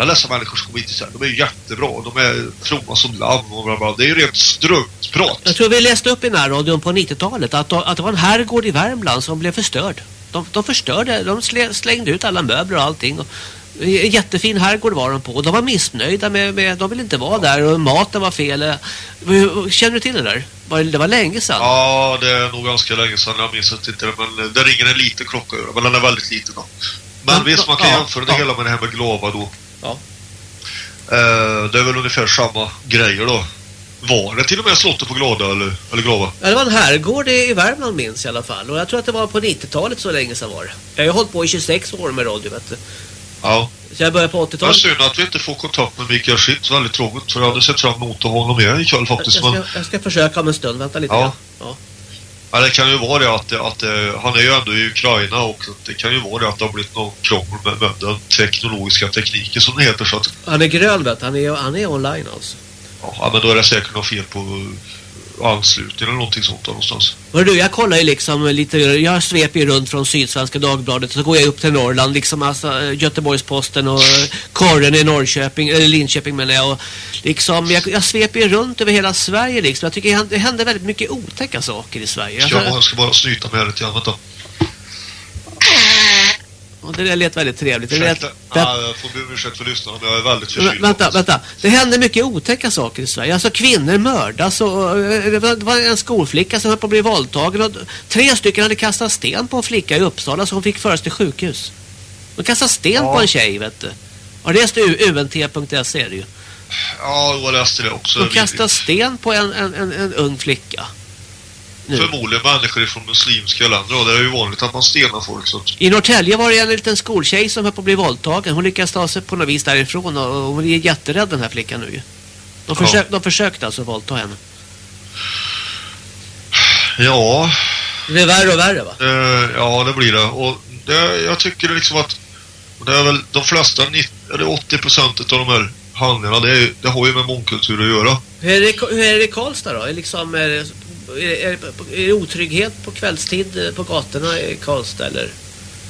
alla dessa människor som kommer hit till Sverige, de är jättebra. De är fromma som lamm och bla bla. Det är ju rent struntprat. Jag tror vi läste upp i närradion på 90-talet att, att det var en herrgård i Värmland som blev förstörd. De, de förstörde, de slä, slängde ut alla möbler och allting. Och En jättefin herrgård var de på. De var missnöjda med, med de ville inte vara där och maten var fel. Känner du till det där? Det var länge sedan. Ja, det är nog ganska länge sedan. Jag minns inte det. Men det ringer en liten klocka. Men den är väldigt liten då. Men ja, visst, man kan ja, jämföra det ja. hela med det här med Glava då. Ja. Eh, det är väl ungefär samma grejer då. Var det till och med slottet på Glada eller, eller Glava? Ja, det var en herrgård i Värmland minns i alla fall. Och jag tror att det var på 90-talet så länge sedan var det. Jag har hållit på i 26 år med radio, vet du. Ja. Så jag började på 80-talet. Det är synd att vi inte får kontakt med Mikael Schitt. Väldigt tråkigt. För jag hade sett fram emot att ha honom med ikväll faktiskt. Jag, jag, ska, jag ska försöka om en stund. Vänta lite. Ja. ja. Ja, det kan ju vara det att, att, att han är ju ändå i Ukraina och det kan ju vara det att det har blivit någon krångel med, med den teknologiska tekniken som det heter. Så att... Han är grön vet han är, han är online alltså. Ja, men då är det säkert något fel på anslutning eller någonting sånt där någonstans. Hör du, jag kollar ju liksom lite, jag sveper ju runt från Sydsvenska Dagbladet så går jag upp till Norrland, liksom alltså Göteborgsposten och Korren i Norrköping, eller Linköping menar jag. Och liksom, jag, jag sveper ju runt över hela Sverige liksom. Jag tycker det händer väldigt mycket otäcka saker i Sverige. Ska jag, jag ska bara snyta med lite grann, vänta. Och det där lät väldigt trevligt. Det lät, ja, jag får be om ursäkt för lyssnarna, men jag är väldigt förkyld. Vänta, vänta. Det händer mycket otäcka saker i Sverige. Alltså kvinnor mördas och det var en skolflicka som höll på att bli våldtagen. Och tre stycken hade kastat sten på en flicka i Uppsala som fick föras till sjukhus. De kastade sten ja. på en tjej, vet du. Har du läst unt.se är det ju. Ja, jag läste det också. De kastade sten på en, en, en, en ung flicka nu. Förmodligen människor från muslimska länder och det är ju vanligt att man stenar folk. Så I Norrtälje var det en liten skoltjej som höll på att bli våldtagen. Hon lyckades ta sig på något vis därifrån och hon är jätterädd den här flickan nu. De, försök, ja. de försökte alltså våldta henne. Ja. Det är värre och värre va? Eh, ja, det blir det. Och det, jag tycker liksom att det är väl de flesta, 90, eller 80% av de här handlingarna, det, det har ju med mångkultur att göra. Hur är det, hur är det i Karlstad då? Är liksom, är det är, är det otrygghet på kvällstid på gatorna i Karlstad eller?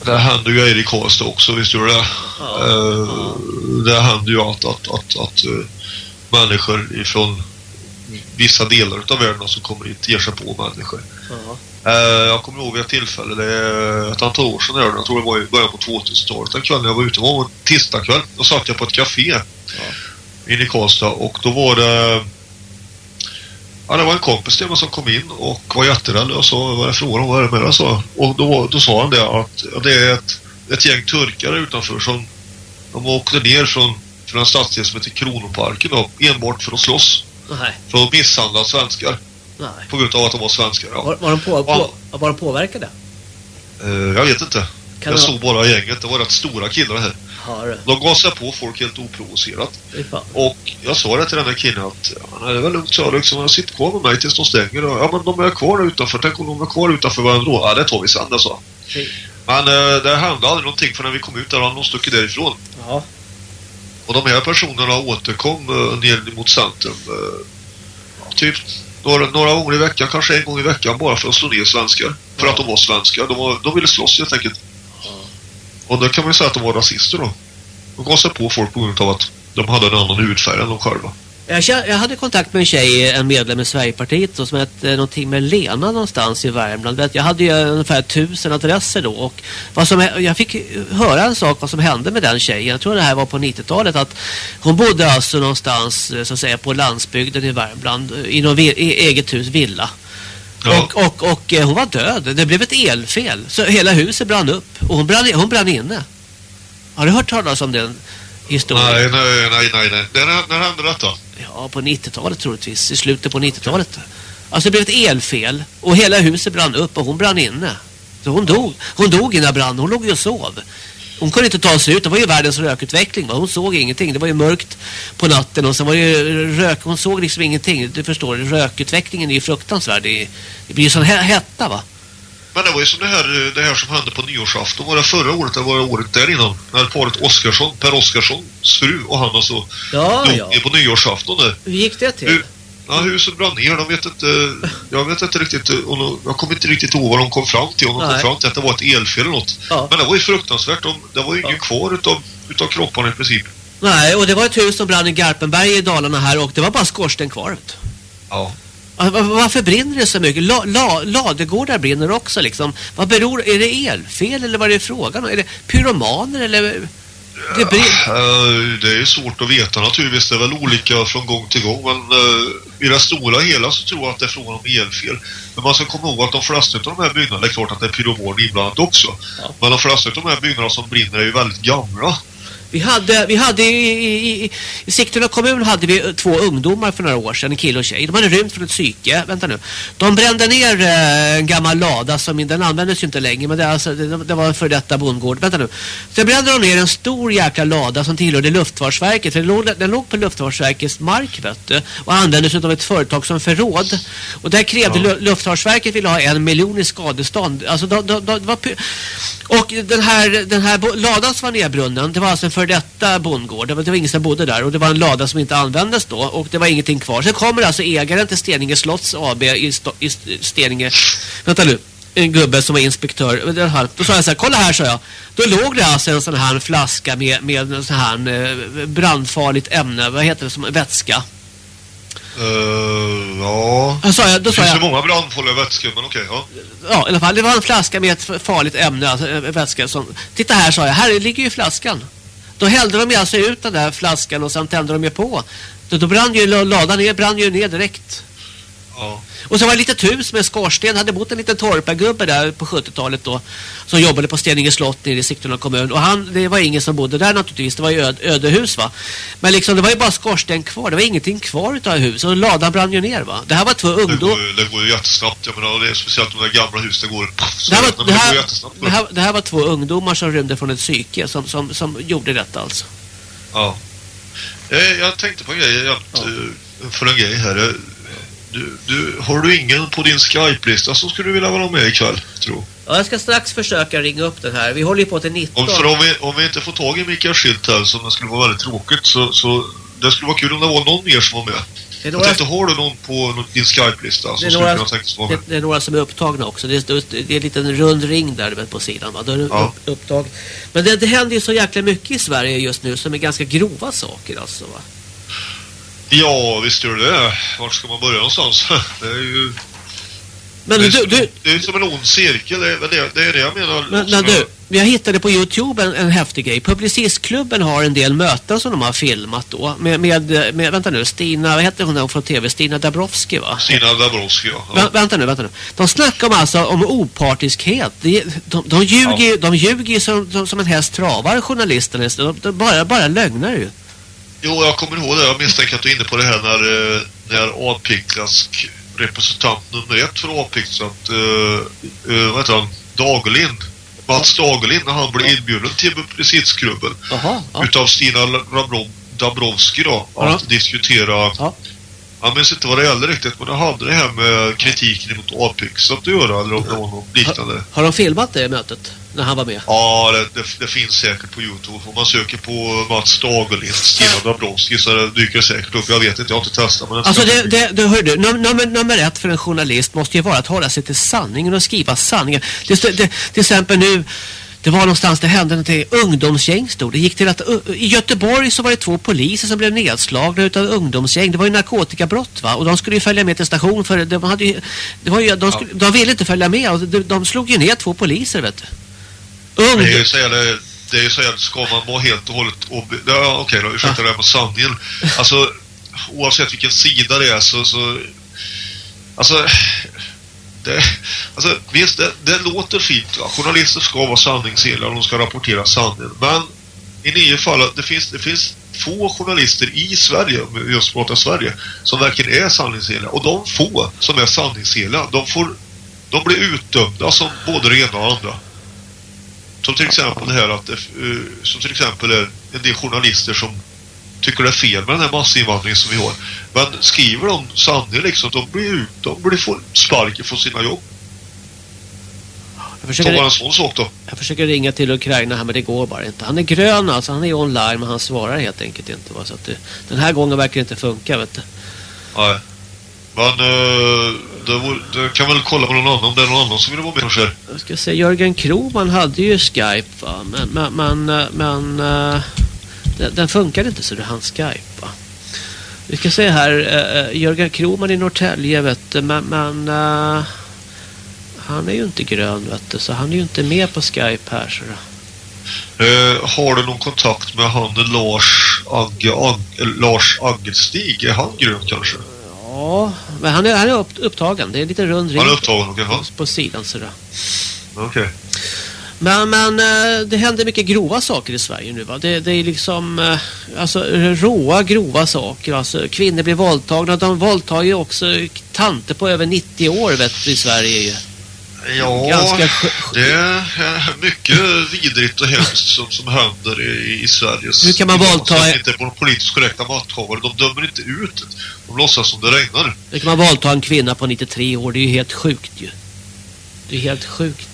Det händer ju i Karlstad också, visst gör det? Ja, uh, ja. Det händer ju att, att, att, att uh, människor ifrån vissa delar av världen som kommer hit ger sig på människor. Ja. Uh, jag kommer ihåg ett tillfälle, det är ett antal år sedan, jag tror det var i början på 2000-talet, en kväll när jag var ute, det var en tisdagkväll, då satt jag på ett café ja. inne i Karlstad och då var det Ja, det var en kompis till mig som kom in och var jätterädd. Jag sa, vad är frågan vad är det med det? Så. Och då, då sa han det att det är ett, ett gäng turkar utanför som de åkte ner från, från en stadsdel som heter Kronoparken då, enbart för att slåss. Nej. För att misshandla svenskar. Nej. På grund av att de var svenskar, ja. Var, var, de, på, på, var de påverkade? Uh, jag vet inte. Kan jag såg bara gänget. Det var rätt stora killar här. Har De gasar på folk helt oprovocerat. Och jag sa det till den här killen att ja, det är väl lugnt så liksom, jag sitter kvar med mig tills de stänger. Och, ja men de är kvar utanför. Tänk om de är kvar utanför varandra då? Ja det tar vi sen det sa. Men äh, det hände aldrig någonting för när vi kom ut där hade de stuckit därifrån. Ja. Och de här personerna återkom äh, ner mot centrum. Äh, typ några, några gånger i veckan, kanske en gång i veckan bara för att slå ner svenskar. För ja. att de var svenskar. De, var, de ville slåss helt enkelt. Och då kan man ju säga att de var rasister då. De gasade på folk på grund av att de hade en annan hudfärg än de själva. Jag, jag hade kontakt med en tjej, en medlem i Sverigepartiet som hette någonting med Lena någonstans i Värmland. Jag hade ju ungefär tusen adresser då och vad som, jag fick höra en sak vad som hände med den tjejen. Jag tror det här var på 90-talet att hon bodde alltså någonstans så att säga på landsbygden i Värmland i någon i eget hus, villa. Ja. Och, och, och eh, hon var död. Det blev ett elfel. Så hela huset brann upp. Och hon brann, hon brann inne. Har du hört talas om den historien? Nej, nej, nej, nej. nej. När, när hände detta? Ja, på 90-talet troligtvis. I slutet på 90-talet. Alltså det blev ett elfel. Och hela huset brann upp och hon brann inne. Så hon dog. Hon dog innan brand. Hon låg ju och sov. Hon kunde inte ta sig ut. Det var ju världens rökutveckling. Va? Hon såg ingenting. Det var ju mörkt på natten och sen var det rök. Hon såg liksom ingenting. Du förstår, rökutvecklingen är ju fruktansvärd. Det, det blir ju sån hetta va? Men det var ju som det här, det här som hände på nyårsafton. Var det förra året eller var det året där innan? När paret Oskarsson, Per Oskarssons fru och han alltså ja, dog ja. på nyårsafton där. Hur gick det till? Ja, huset brann ner. De vet inte, jag vet inte riktigt, jag kommer inte riktigt ihåg vad de kom fram till. Om de Nej. kom fram till att det var ett elfel eller något. Ja. Men det var ju fruktansvärt. De, det var ju ingen ja. kvar utav, utav kropparna i princip. Nej, och det var ett hus som brann i Garpenberg i Dalarna här och det var bara skorsten kvar. Ja. Varför brinner det så mycket? La, la, ladegårdar brinner också liksom. Vad beror, är det elfel eller vad är det frågan om? Är det pyromaner eller Det, Eh, Det är svårt att veta naturligtvis. Det är väl olika från gång till gång. Men eh, i det stora hela så tror jag att det är frågan om elfel. Men man ska komma ihåg att de flesta av de här byggnaderna, det är klart att det är pyroman inblandat också. Ja. Men de flesta av de här byggnaderna som brinner är ju väldigt gamla. Vi hade, vi hade i, i, i, Sigtuna kommun hade vi två ungdomar för några år sedan, en kille och tjej. De hade rymt från ett psyke. Vänta nu. De brände ner eh, en gammal lada som den användes ju inte längre, men det, alltså, det, det var en för detta bondgård. Vänta nu. Sen brände de ner en stor jäkla lada som tillhörde Luftfartsverket. Den låg, den låg på Luftfartsverkets mark, vet du, och användes av ett företag som förråd. Och där krävde Ja. Lu- Luftfartsverket ville ha en miljon i skadestånd. Alltså, det var py- och den här, den här ladan som var nedbrunnen, det var alltså en för detta bondgård. Det var, det var ingen som bodde där. Och det var en lada som inte användes då. Och det var ingenting kvar. Sen kommer alltså ägaren till Steninge Slotts AB i, Sto- i St- Steninge. Vänta nu. En gubbe som var inspektör. Den här, då sa jag så här, kolla här sa jag. Då låg det alltså en sån här flaska med, med en sån här eh, brandfarligt ämne. Vad heter det som vätska? Eh, ja... Då sa jag, då Det sa finns jag ju många brandfarliga vätskor, men okej, ja. Ja, i alla fall. Det var en flaska med ett farligt ämne, alltså en vätska som... Titta här, sa jag. Här ligger ju flaskan. Då hällde de ju alltså ut den där flaskan och sen tände de ju på. Då, då brann ju ladan ner, brann ju ner direkt ja. Och så var det ett litet hus med skorsten. hade bott en liten torpargubbe där på 70-talet då. Som jobbade på Steninge slott nere i Sigtuna kommun. Och han, det var ingen som bodde där naturligtvis. Det var ju öd, ödehus va. Men liksom det var ju bara skorsten kvar. Det var ingenting kvar utav huset. Och ladan brann ju ner va. Det här var två Det, ungdomar. ju- det går ju jättesnabbt. Jag menar, det är speciellt de där gamla husen, det går... Det här, var, det, det går här, jättesnabbt. det, här, det här var två ungdomar som rymde från ett psyke som, som, som gjorde detta alltså. Ja. Eh, Jag tänkte på en grej, jämt, Ja. eh, för en grej här. Du, du, har du ingen på din Skype-lista som skulle vilja vara med ikväll, tro? Ja, jag ska strax försöka ringa upp den här. Vi håller ju på till 19. Om, för om vi, om vi inte får tag i Mikael Schilt här, som det skulle vara väldigt tråkigt, så, så det skulle vara kul om det var någon mer som var med. det, är Jag några, tänkte, har du någon på din Skype-lista som det, är skulle några, kunna tänkas vara med? det är några som är upptagna också. Det är, det är en liten rund ring där på sidan. Va? Är det Ja. upp, upptag. Men det, det händer ju så jäkla mycket i Sverige just nu som är ganska grova saker alltså. Va? Ja, visst gör det. Vart ska man börja någonstans? Det är ju... Men det, är du, du, det är som en ond cirkel, det det, det är det jag menar. men, men du, jag hittade på Youtube en, en häftig grej. Publicistklubben har en del möten som de har filmat då. Med, med, med vänta nu, Stina, vad heter hon från tv? Stina Dabrowski va? Stina Dabrowski, ja. Vä vänta nu, vänta nu. De snackar om alltså om opartiskhet. De, de, de ljuger de som, som, som en häst travar, journalisterna. De, de bara, bara lögnar ju. Jo, jag kommer ihåg det. Jag misstänker att du är inne på det här när, eh, när Apiktrask representant nummer ett för Apiktrask, uh, uh, vad heter han, Dagerlind. Mats Dagerlind, när han blev inbjuden till Publicistklubben Jaha, ja. utav Stina Dabrowski då, att diskutera, Ja. Jag minns inte vad det gällde riktigt, men det hade det här med kritiken mot Apix att göra, eller om det var något liknande. Har de filmat det mötet när han var med? Ja, det, det, det finns säkert på Youtube. Om man söker på Mats Dagerlind, Stina Dabrowski så det dyker det säkert upp. Jag vet inte, jag har inte testat. Men Alltså det, det, det hör du, num, nummer, nummer ett för en journalist måste ju vara att hålla sig till sanningen och skriva sanningen. Det, det, till exempel nu, det var någonstans det hände någonting, ungdomsgäng stod. Det gick till att uh, i Göteborg så var det två poliser som blev nedslagna utav ungdomsgäng. Det var ju narkotikabrott va? Och de skulle ju följa med till station för de hade ju, det var ju, de, skulle, de ville inte följa med och de, de slog ju ner två poliser vet du. Det är ju så här, det, är ju så här, ska man vara helt och hållet... Ob- ja, okej då, ursäkta det här med sanningen. Alltså, oavsett vilken sida det är så... så alltså... Det, alltså, visst, det, det låter fint. Va? Journalister ska vara sanningsenliga och de ska rapportera sanningen. Men i nio fall, det finns, det finns få journalister i Sverige, om vi just pratar Sverige, som verkligen är sanningsenliga. Och de få som är sanningsenliga, de får de blir utdömda som både det ena och det andra. Som till exempel det här att det, som till exempel är en del journalister som tycker det är fel med den här massinvandringen som vi har. Men skriver de sanning liksom, de blir ut, de blir sparken från sina jobb. jag, försöker, en sån sak då. jag försöker ringa till Ukraina här men det går bara inte. Han är grön alltså, han är online men han svarar helt enkelt inte. Va? Så att det, den här gången verkar det inte funka vet du. Nej. Men eh, det, kan väl kolla med någon annan om det är någon annan som vill vara med kanske. Jag ska säga, Jörgen Kroman hade ju Skype va? Men, men, men, eh, men eh, den, den funkade inte så det han Skype va? Vi ska se här, uh, Jörgen Kroman i Norrtälje vet du, men, men eh, han är ju inte grön vet du, så han är ju inte med på Skype här så. Eh, har du någon kontakt med han Lars Agge, Agge, Lars Aggestig? Är han grön kanske? Ja, men han är, han är upp, upptagen. Det är lite rund ring Han är upptagen, okej. på, på sidan. Okej. Men, men eh, det händer mycket grova saker i Sverige nu va? Det, det är liksom eh, alltså råa grova saker. Alltså kvinnor blir våldtagna. De våldtar ju också tanter på över 90 år vet du, i Sverige ju. Ja, Ganska det är mycket vidrigt och hemskt som, som händer i, i Sverige. Hur kan man våldta- inte på de politiskt korrekta makthavare. De dömer inte ut. De låtsas som det regnar. Det kan man våldta en kvinna på 93 år. Det är ju helt sjukt ju. Det är helt sjukt.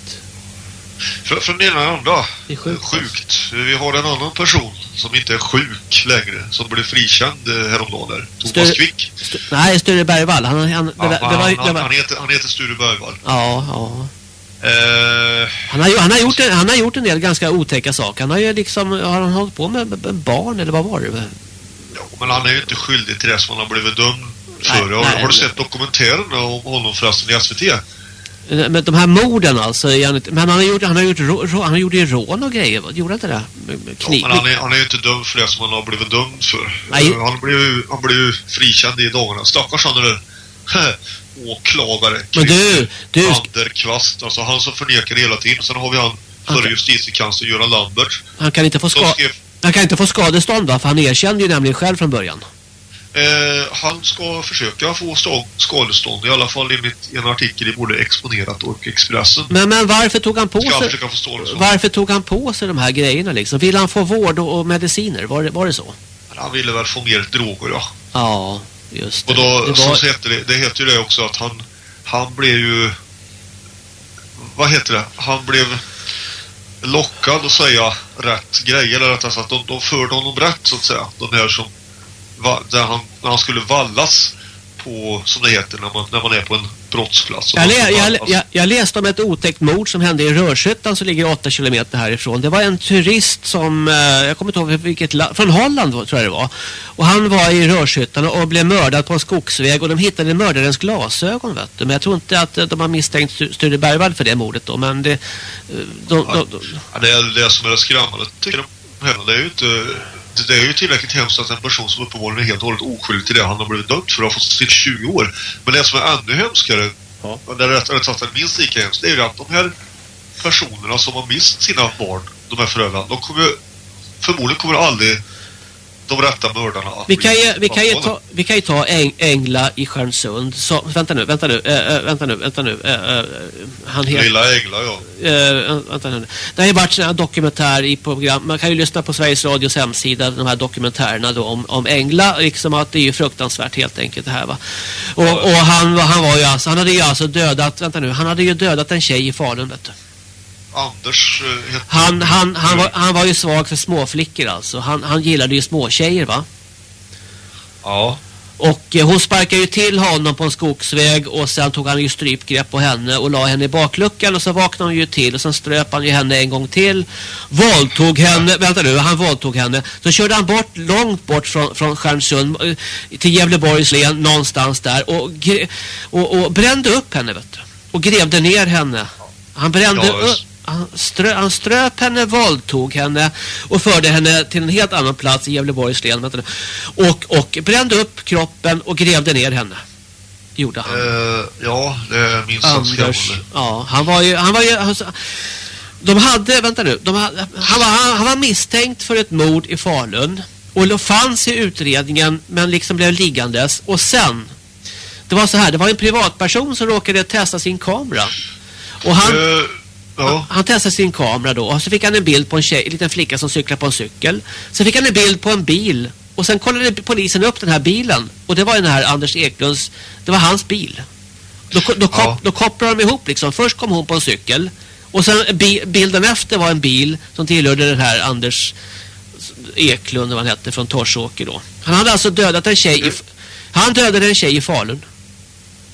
Från, från det ena andra. Det är sjukt. Sjukt. Vi har en annan person som inte är sjuk längre. Som blev frikänd eh, häromdagen där. Thomas Större- Quick. St nej, Sture Bergvall. Han, han, det, Ja, var- det var, han, det han, var, han, heter, han heter Sture Bergvall. ja, ja. Eh, Han har, han, har gjort en, han har gjort en del ganska otäcka saker. Han har ju liksom, har han hållit på med, med barn eller vad var det? ja, men han är ju inte skyldig till det som han har blivit dömd för. Nej, har, nej, har du sett dokumentären om honom förresten i SVT? Men de här morden alltså, han men han har gjort, han har gjort, rå, han gjort ju rån och grejer, gjorde han inte det? Med Ja, kniv. men han är, han är ju inte dömd för det som han har blivit dömd för. Nej. Han blev ju han blev frikänd i dagarna. Stackars han är åklagare. Men du, du, Anderkvast. Alltså han som förnekar hela tiden. Sen har vi han förre Okej. justitiekansler Göran Lambert. han kan inte få Som ska, skrev, han kan inte få skadestånd va? För han erkände ju nämligen själv från början. Eh, han ska försöka få skadestånd. I alla fall enligt en artikel i både Exponerat och Expressen. Men, men varför tog han på sig, varför tog han på sig de här grejerna liksom? Vill han få vård och, och mediciner? Var var det så? Han ville väl få mer droger ja. Ja, just det. Och då, det så var, heter det, det heter ju det också att han, han blev ju, vad heter det, han blev lockad att säga rätt grejer, eller rättare sagt, de, de förde honom rätt så att säga. De här som, där han, när han skulle vallas på, som det heter, när man, när man är på en brottsplats. Jag, lä, jag, jag, jag läste om ett otäckt mord som hände i Rörshyttan som ligger 8 kilometer härifrån. Det var en turist som, eh, jag kommer inte ihåg vilket land, från Holland tror jag det var. Och han var i Rörshyttan och blev mördad på en skogsväg och de hittade mördarens glasögon vet du. Men jag tror inte att de har misstänkt Stu- Sture Bergvall för det mordet då. Men det, eh, de, de, de, Ja, det är det som är det skrämmande tycker jag. Det är ju inte det- är ju tillräckligt hemskt att en person som uppenbarligen är helt och hållet oskyldig till det han har blivit dömd för har fått sitt 20 år. Men det som är ännu hemskare, Ja. och det är rätt, rätt sagt minst lika hemskt, det är ju att de här personerna som har mist sina barn, de här föräldrarna, de kommer förmodligen kommer aldrig de rätta mördarna Vi kan, ju, vi, kan ju ta, vi kan ju ta Eng, Engla i Stjärnsund. Så, vänta nu, vänta nu, äh, äh, vänta nu, vänta nu. Äh, äh, han heter... Lilla Ängla, ja. Uh, vänta nu. Det har ju varit sådana här dokumentär i program. Man kan ju lyssna på Sveriges Radios hemsida, de här dokumentärerna då om, om Engla. Liksom att det är ju fruktansvärt helt enkelt det här va. Och, och han, han var ju alltså, han hade ju alltså dödat, vänta nu, han hade ju dödat en tjej i Falun vet du. Anders eh, Han, han, han, var, han var ju svag för småflickor alltså. Han, han gillade ju småtjejer va. Ja. Och eh, hon sparkade ju till honom på en skogsväg och sen tog han ju strypgrepp på henne och la henne i bakluckan och så vaknade hon ju till och sen ströp han ju henne en gång till. Våldtog henne, vänta nu, han våldtog henne. Så körde han bort, långt bort från, från Stjärnsund eh, till Gävleborgs län någonstans där och, och, och brände upp henne vet du. Och grävde ner henne. Han brände Ja, upp. Han, strö, han ströp henne, våldtog henne och förde henne till en helt annan plats i Gävleborgs län. Och, och brände upp kroppen och grävde ner henne. Gjorde han. Eh, ja, det Anders. skrämmande. Ja, han var ju... Han var ju alltså, de hade, vänta nu, de hade, han, var, han, han var misstänkt för ett mord i Falun. Och då fanns i utredningen men liksom blev liggandes. Och sen, det var så här, det var en privatperson som råkade testa sin kamera. Och han... Eh, ja. Han testade sin kamera då och så fick han en bild på en, tjej, en liten flicka som cyklar på en cykel. Sen fick han en bild på en bil och sen kollade polisen upp den här bilen och det var den här Anders Eklunds, det var hans bil. Då, då, kop, Ja. då kopplade de ihop liksom. Först kom hon på en cykel och sen bi, bilden efter var en bil som tillhörde den här Anders Eklund, vad han hette, från Torsåker då. Han hade alltså dödat en tjej i, han dödade en tjej i Falun.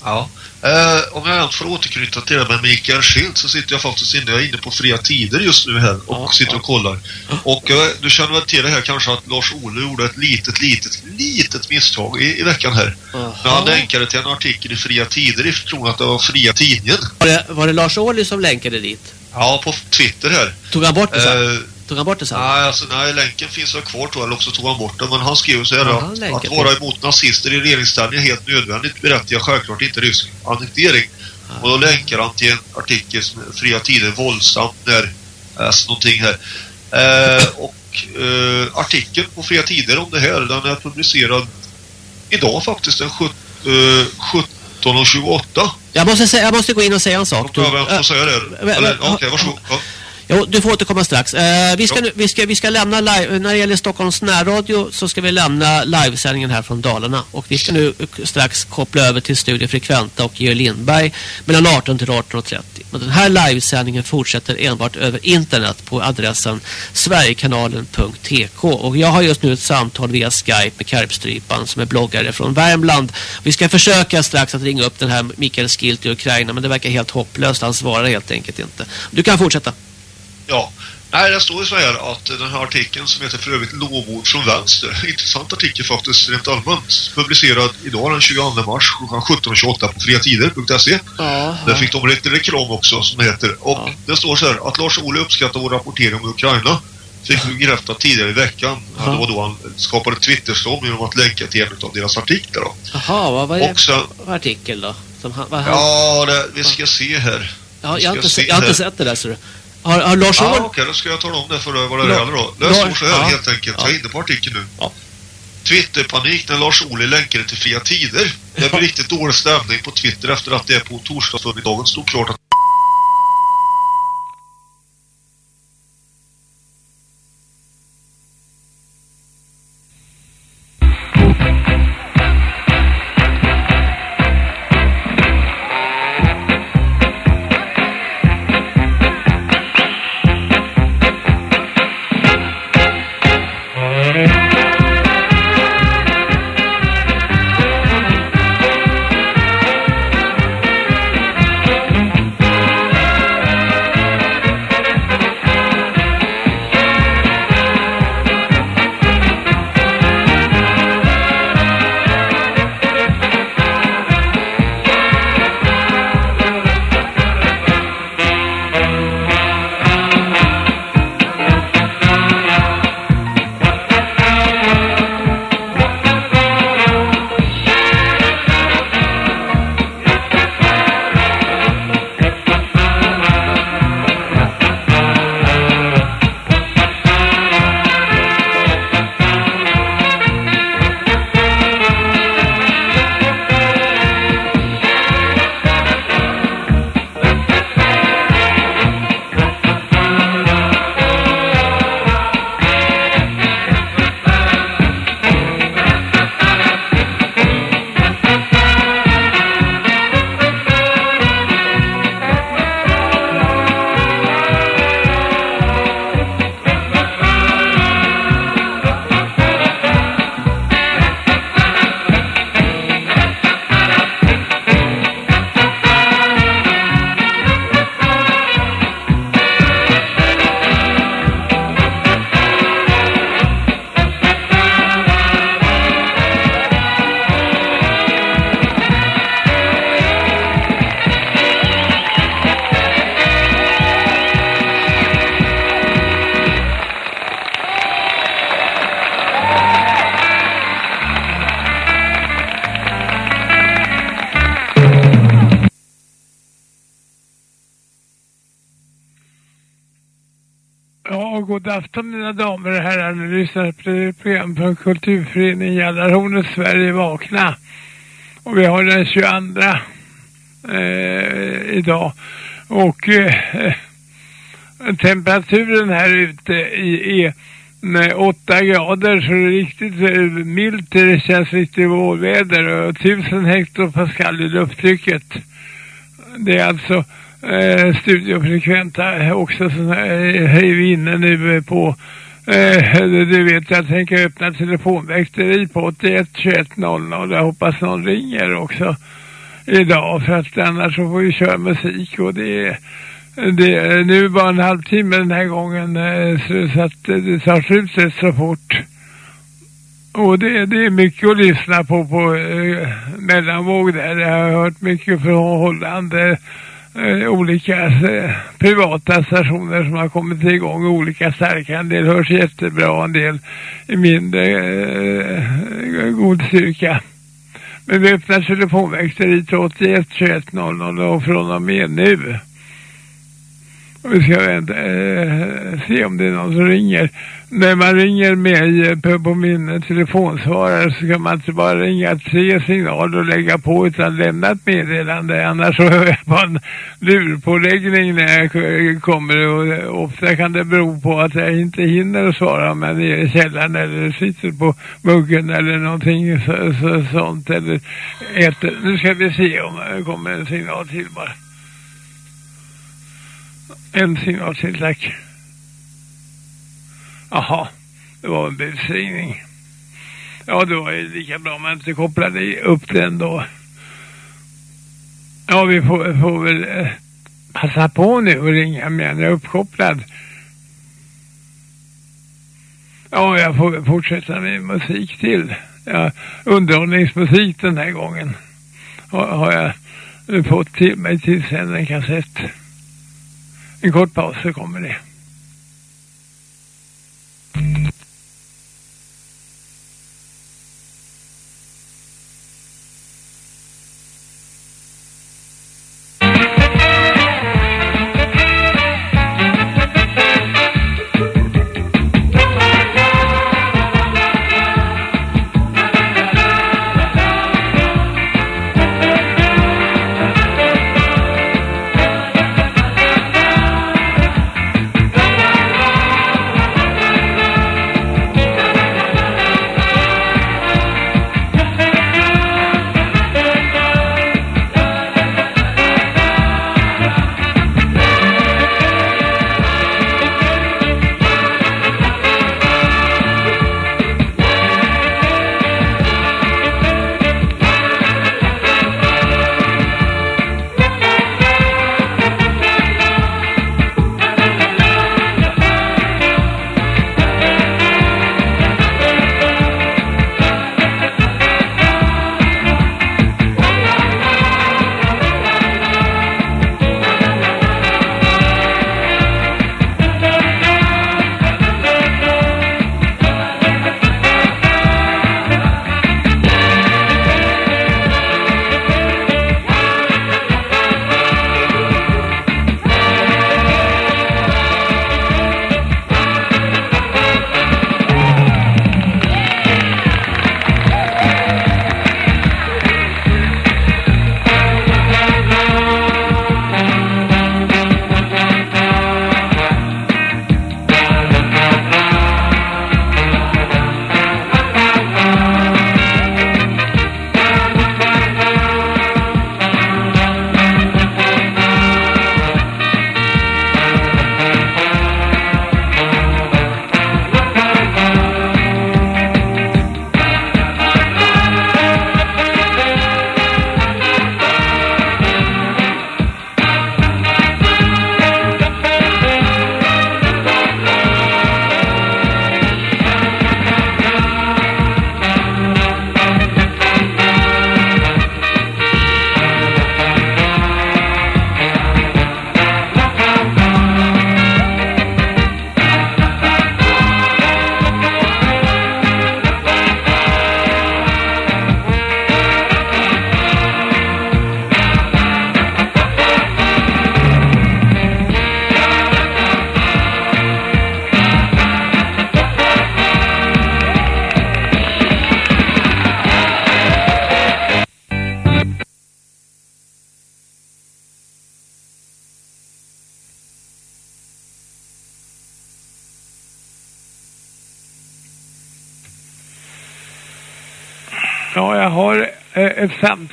Ja. Eh, om jag än får återknyta till det med Mikael Schild så sitter jag faktiskt inne, jag är inne på fria tider just nu här och Ja, sitter och kollar. Och eh, du känner väl till det här kanske att Lars Ole gjorde ett litet, litet, litet misstag i, i veckan här. När han länkade till en artikel i fria tider i tron att det var fria tidningen. Var det, var det Lars Ohly som länkade dit? Ja, på Twitter här. Tog han bort det sen? Eh, Tog han bort det sen? Nej, alltså, nej, länken finns väl kvar tror jag, eller också tog han bort den. Men han skrev så här Ja, att, vara emot nazister i regeringsställning är helt nödvändigt berättigar självklart inte rysk annektering. Och då länkar han till en artikel som Fria Tider våldsamt när läs någonting här. Eh, och eh, artikeln på Fria Tider om det här, den är publicerad idag faktiskt den sjut- eh, 17.28. Jag måste, säga, jag måste gå in och säga en sak. Då behöver jag Äh, få säga det. men- Eller, men- Okej, varsågod. Ja. Jo, du får återkomma strax. Eh, vi, ska, nu, vi, ska, vi ska lämna live, när det gäller Stockholms närradio så ska vi lämna livesändningen här från Dalarna. Och vi ska nu strax koppla över till Studio Frekventa och Georg Lindberg mellan 18 till 18.30. Men den här livesändningen fortsätter enbart över internet på adressen sverigekanalen.tk. Och jag har just nu ett samtal via Skype med Karpstrypan som är bloggare från Värmland. Vi ska försöka strax att ringa upp den här Mikael Skilt i Ukraina men det verkar helt hopplöst. Han svarar helt enkelt inte. Du kan fortsätta. Ja. Nej, det står ju så här att den här artikeln som heter för övrigt Lovord från vänster. Intressant artikel faktiskt, rent allmänt. Publicerad idag den 22 mars klockan 17.28 på friatider.se. Där fick de lite reklam också som heter. Och Ja. det står så här att Lars Ohly uppskattar vår rapportering om Ukraina. Fick vi bekräftat tidigare i veckan. Ja. Det var då han skapade Twitterstorm genom att länka till en av deras artiklar. Då. Jaha, vad var det Och sen, för artikel då? Som han, han, ja, det, vi ska se här. ja, jag, har inte, se jag har inte sett det där. Så du. Har, har Lars Ja, Ohly... okej, då ska jag tala om det för vad det gäller då. Står så här ja. helt enkelt. Jag är Ja. inne på artikeln nu. Ja. Twitterpanik när Lars Ohly länkade till Fria Tider. Det blir riktigt dålig stämning på Twitter efter att det på torsdagsförmiddagen stod klart att ett program från Kulturföreningen Jallarhornet Sverige Vakna. Och vi har den 22 eh, idag. Och eh, temperaturen här ute i, är 8 grader så det är riktigt eh, milt. Det känns lite vårväder och 1000 hektopascal i lufttrycket. Det är alltså eh, studiofrekventa också så eh, är vi inne nu eh, på eh, du vet jag tänker öppna telefonväkteri på 81 21 00 jag hoppas någon ringer också idag för att annars så får vi köra musik och det är det är nu bara en halvtimme den här gången eh, så, så att det tar slut rätt så fort. Och det, det är mycket att lyssna på på eh, mellanvåg där. Jag har hört mycket från Holland. Eh, Eh, olika eh, privata stationer som har kommit igång. Olika starka. En del hörs jättebra, en del i mindre eh, eh god styrka. Men vi öppnar telefonväxter i 81 21 00 och från och med nu. Vi ska vänta, eh, se om det är någon som ringer. När man ringer mig, eh, på, på min telefonsvarare så kan man inte bara ringa tre signaler och lägga på utan lämna ett meddelande. Annars så hör jag på en lurpåläggning när jag kommer. Och eh, ofta kan det bero på att jag inte hinner svara om jag är nere i källaren eller sitter på muggen eller någonting så, så, sånt. Eller äter. Nu ska vi se om det kommer en signal till bara. En signal till, tack. Jaha, det var en busringning. Ja, det var ju lika bra om man inte kopplade upp den då. Ja, vi får, får väl eh, passa på nu och ringa om jag är uppkopplad. Ja, jag får fortsätta med musik till. Ja, underhållningsmusik den här gången. Har, har jag fått till mig till sen en kassett. En kort paus så kommer det.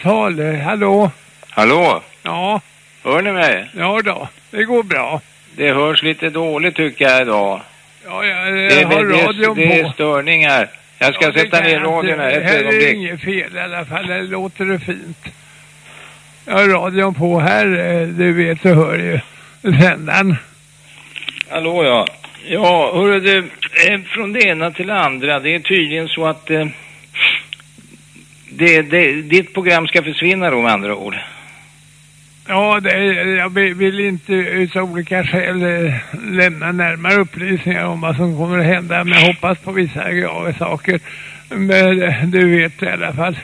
Samtal. Eh, Hallå? Hallå? Ja, Hör ni mig? ja då. Det går bra. Det hörs lite dåligt tycker jag idag. Ja, jag, Det, jag har det, radion det, det är på. störningar. Jag ska Ja, det sätta ner jag radion här ett Här är ögonblick. inget fel i alla fall. Här låter det fint. Jag har radion på här. eh, Du vet, så hör ju sändaren. Hallå ja. Ja, hörru du, eh, från det ena till det andra. Det är tydligen så att eh, det, det, ditt program ska försvinna då med andra ord. Ja, det, jag vill- inte utav olika skäl eh, lämna närmare upplysningar om vad som kommer att hända. Men jag hoppas på vissa grava saker. Men eh, du vet i alla fall.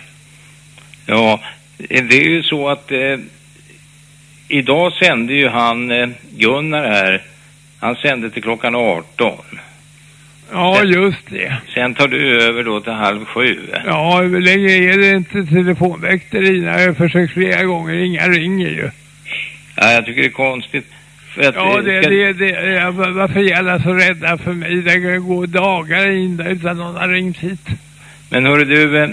Ja, eh, det är ju så att eh, idag sände ju han eh, Gunnar här. Han sände till klockan 18. Ja, just det. Sen tar du över då till halv sju. Ja, hur länge är det inte telefonväkteri? Jag har försökt flera gånger. Inga ringer ju. Ja, jag tycker det är konstigt. Ja, det, ska- det, det, ja, va- varför är alla så rädda för mig? Det kan gå dagar in där utan någon har ringt hit. Men hörru du, eh,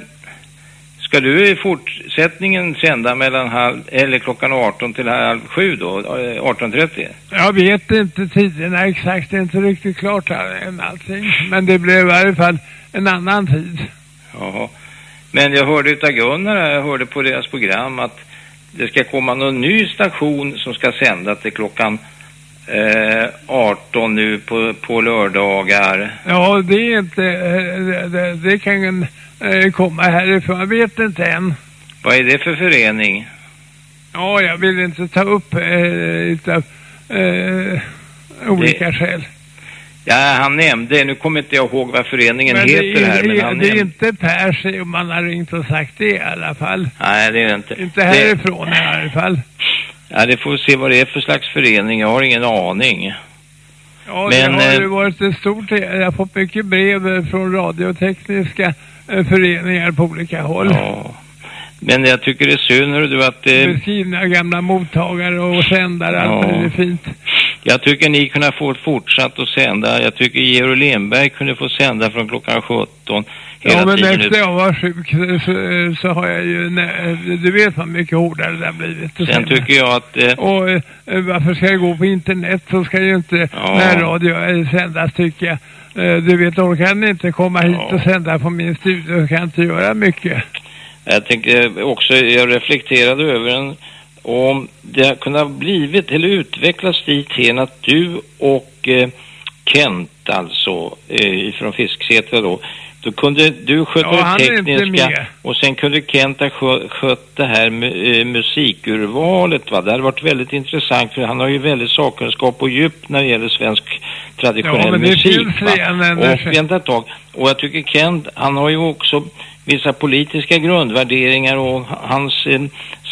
ska du i fortsättningen sända mellan halv, eller klockan 18 till halv sju då? Eh, 18.30? Jag vet inte tiderna exakt, det är inte riktigt klart här än allting. Men det blev i varje fall en annan tid. Jaha. Men jag hörde utav Gunnar, jag hörde på deras program att det ska komma någon ny station som ska sända till klockan eh, 18 nu på, på lördagar. Ja, det är inte, eh, det, det, det kan eh, komma härifrån. Jag vet inte än. Vad är det för förening? Ja, jag vill inte ta upp eh, utav eh, olika skäl. Ja, han nämnde, nu kommer inte jag ihåg vad föreningen Men heter det är, här, men det, han det är inte Percy om man har ringt och sagt det i alla fall. Nej, det är det inte. Inte Det, härifrån i alla fall. ja, det får vi se vad det är för slags förening, jag har ingen aning. Ja, Men, det har eh, ju varit ett stort... Jag har fått mycket brev eh, från radiotekniska eh, föreningar på olika håll. Ja. Men jag tycker det är synd, hörru du, att... Eh, Beskrivna gamla mottagare och sändare, allt Ja. möjligt fint. jag tycker ni kunde få fortsatt att sända. Jag tycker Georg Lemberg kunde få sända från klockan 17 hela Ja, men tiden. efter jag var sjuk så, så, så har jag ju... nä- Du vet vad mycket hårdare det har blivit. Sen sända. tycker jag att... Eh, Och eh, varför ska jag gå på internet så ska ju inte Ja. närradio eh, sändas tycker jag. Eh, Du vet, orkar ni inte komma hit Ja. och sända på min studio så kan jag inte göra mycket. Jag tänker också, jag reflekterade över en, om det kunde ha blivit eller utvecklats dit hen att du och eh, Kent alltså, eh, från Fisksätra då, då kunde du sköta Ja, det tekniska och sen kunde Kent ha skö, skött det här mu- eh, musikurvalet va. Det hade varit väldigt intressant för han har ju väldigt sakkunskap och djup när det gäller svensk traditionell Ja, musik. redan Och vänta ett tag. Och jag tycker Kent, han har ju också vissa politiska grundvärderingar och hans eh,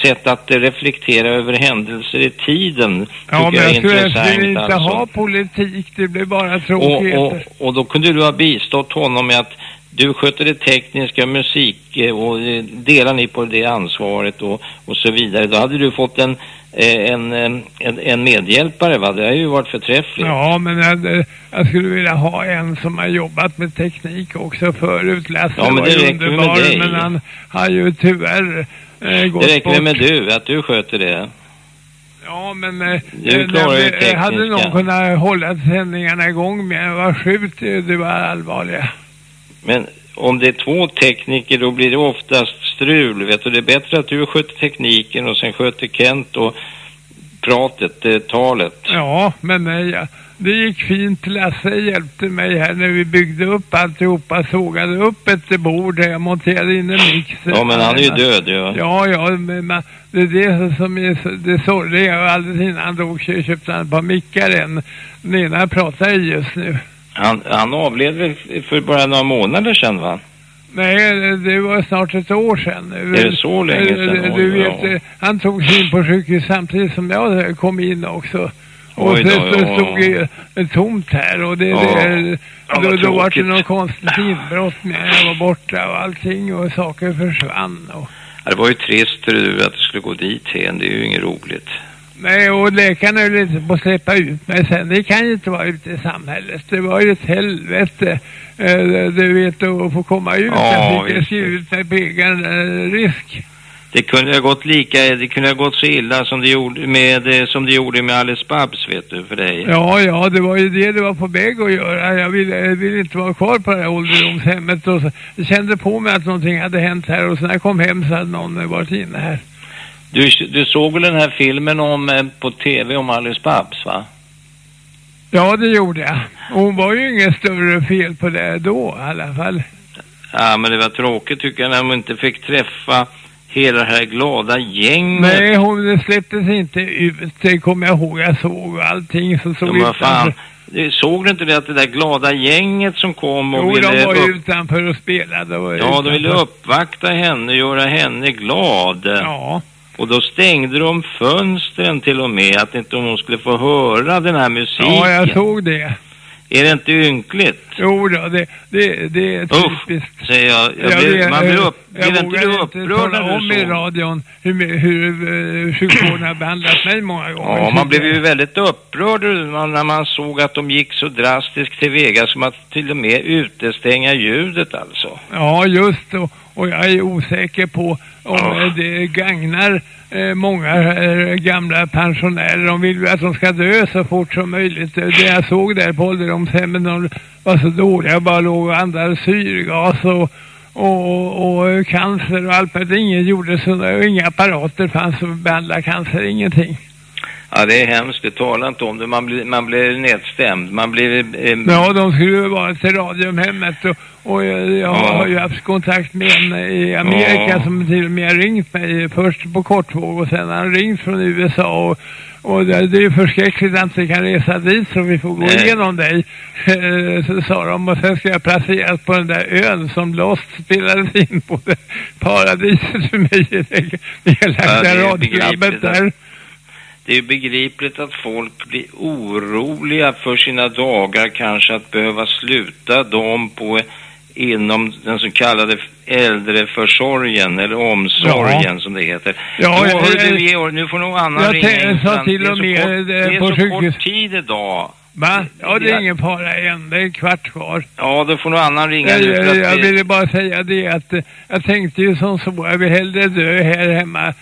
sätt att reflektera över händelser i tiden Ja, men tycker jag jag skulle intressant. skulle inte alltså. ha politik, det blir bara och, tråkigheter. och, och då kunde du ha bistått honom med att du sköter det tekniska musik eh, och eh, delar ni på det ansvaret och, och så vidare. Då hade du fått en, eh, en, eh, en, en medhjälpare va? Det har ju varit förträffligt. Ja, men jag, jag skulle vilja ha en som har jobbat med teknik också förut. Lasse Ja, men var det ju underbar, men han har ju tyvärr eh, gått Det räcker bort. med du, att du sköter det. Ja, men eh, Du eh, klarar när vi- eh, hade någon kunnat hålla sändningarna igång med var sjukt, eh, det var allvarliga. Men om det är två tekniker då blir det oftast strul, vet du. Det är bättre att du sköter tekniken och sen sköter Kent och pratet, eh, talet. Ja, men ja, det gick fint. Lasse hjälpte mig här när vi byggde upp alltihopa, sågade upp ett bord där jag monterade in en mixer. Ja, men han är ju död ju. Ja, ja, men man, det är det som är så- det sorgliga. Alldeles innan han dog så köpte han ett par mickar. En, den ena pratar i just nu. Han, han avled väl för bara några månader sedan va? Nej, det var snart ett år sedan. Är det så länge sedan? Du vet, ja. han tog sig in på sjukhus samtidigt som jag kom in också. Och Oj då, så, så ja. stod det eh, tomt här och det, Ja. det, Ja, då, då var det något konstigt inbrott när jag var borta och allting och saker försvann. Och, Ja, det var ju trist du att det skulle gå dit hen. Det är ju inget roligt. Nej, och läkarna höll inte på att släppa ut mig sen. Det kan ju inte vara ute i samhället. Det var ju ett helvete. Eh, Du vet, att få komma ut. Ja, jag fick skriva ut mig på egen risk. Det kunde ha gått lika, det kunde ha gått så illa som det gjorde med, eh, som det gjorde med Alice Babs vet du, för dig. Ja, ja, det var ju det det var på väg att göra. Jag ville, jag ville inte vara kvar på det här ålderdomshemmet. Och så, jag kände på mig att någonting hade hänt här och så när jag kom hem så hade någon varit inne här. Du, du såg väl den här filmen om, eh, på tv om Alice Babs va? Ja, det gjorde jag. Hon var ju inget större fel på det då i alla fall. Ja, men det var tråkigt tycker jag när man inte fick träffa hela det här glada gänget. Nej, hon släpptes inte ut, det kommer jag ihåg. Jag såg allting som Ja, såg fan. utanför. Det- Såg du inte det att det där glada gänget som kom och Jo, ville de var upp, utanför och spelade. Och Ja, de ville utanför. uppvakta henne, göra henne glad. Ja, Och då stängde de fönstren till och med, att inte hon skulle få höra den här musiken. ja, jag såg det. Är det inte ynkligt? Jo det, det, det är Usch, typiskt. säger jag. jag Jag blir, vet, man blir eh, upp, jag blir inte du upprörd när om du i radion hur, hur uh, sjukvården har behandlat mig många gånger. Ja, man blev ju väldigt upprörd när man såg att de gick så drastiskt tillväga som att till och med utestänga ljudet alltså. Ja, just och, och jag är osäker på om Ja. eh, det gagnar eh, många eh, gamla pensionärer. De vill ju att de ska dö så fort som möjligt. Eh, Det jag såg där på ålderdomshemmen, de var så dåliga, bara låg och andades syrgas och, och, och cancer och allt. Men ingen gjorde så, och inga apparater fanns för att behandla cancer, ingenting. Ja, det är hemskt. Det talar inte om det. Man blir, man blir nedstämd. Man blir... Eh, Ja, de skulle ju vara till Radiumhemmet och, och jag, jag Ja. har ju haft kontakt med en i Amerika Ja. som till och med ringt mig först på kortvåg och sen har han ringt från USA och, och det, det är ju förskräckligt att inte kan resa dit så vi får gå Nej. igenom dig, eh, så sa de och sen ska jag placeras på den där ön som Lost spelades in på det paradiset för mig i det Ja, nedlagda radioprogrammet begripligt där. Det är begripligt att folk blir oroliga för sina dagar, kanske att behöva sluta dem på inom den så kallade äldreförsorgen eller omsorgen som det heter. Ja, Nå, jag- jag- du Georg, nu får någon annan jag ringa in. sa till det är och så med, kort, eh, det är på så sjukhus. kort tid idag. Va? Ja, det är Ja. ingen fara än. Det är en kvart kvar. Ja, då får någon annan ringa Jag, nu. jag, jag det- ville bara säga det att eh, jag tänkte ju som så, jag vill hellre dö här hemma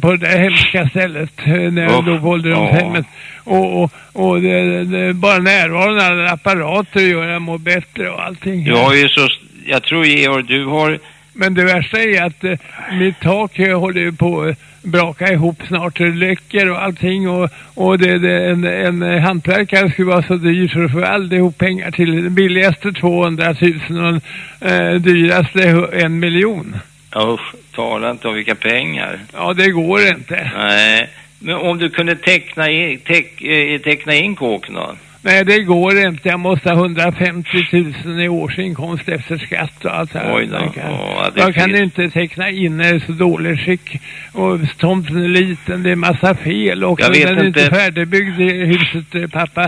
på det hemska stället eh, när jag Uff, låg på ålderdomshemmet. Och, och, och det, det, bara närvaron alla apparater gör jag mår bättre och allting. Du har ju så... Jag tror Georg, du har... Men det värsta är att eh, mitt tak eh, håller ju på att braka ihop snart. Det läcker och allting och, och det, det, en, en hantverkare skulle vara så dyr så du får aldrig ihop pengar till den billigaste 200 000 och den eh, dyraste en miljon. Usch, tala inte om vilka pengar. Ja, det går inte. Nej, men om du kunde teckna, i, teck, eh, teckna in kåken då? Nej, det går inte. Jag måste ha 150 000 i årsinkomst efter skatt och allt. Oj då. Jag kan, Ja, jag kan inte teckna in är så dålig skick. Och tomten är liten, det är massa fel också. Jag vet Den är inte inte. färdigbyggd i huset, eh, pappa.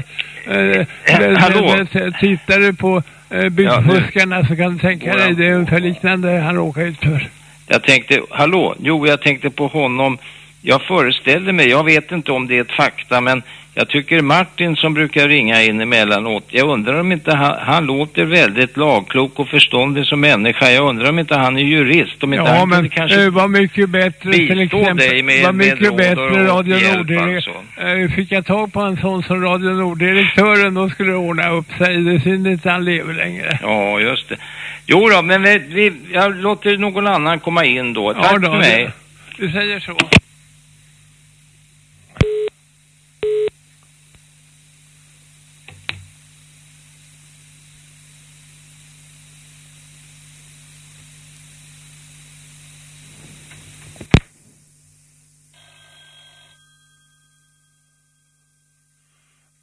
Eh, men- hallå? Tittar du på eh, byggfuskarna så kan du tänka dig, det är ungefär liknande han råkar ut för. Jag tänkte, hallå, jo jag tänkte på honom. Jag föreställde mig, jag vet inte om det är ett fakta, men jag tycker Martin som brukar ringa in emellanåt, jag undrar om inte han, han låter väldigt lagklok och förståndig som människa. Jag undrar om inte han är jurist, om inte Ja, han men kanske... det var mycket bättre till exempel. med- var med mycket råd bättre Radio hjälp Norddirekt. alltså. Eh, Fick jag tag på en sån som Radio Norddirektören då skulle det ordna upp sig. Det är synd inte han lever längre. Ja, just det. Jo då, men vi, vi, jag låter någon annan komma in då. Tack Ja, då, för mig. Du säger så.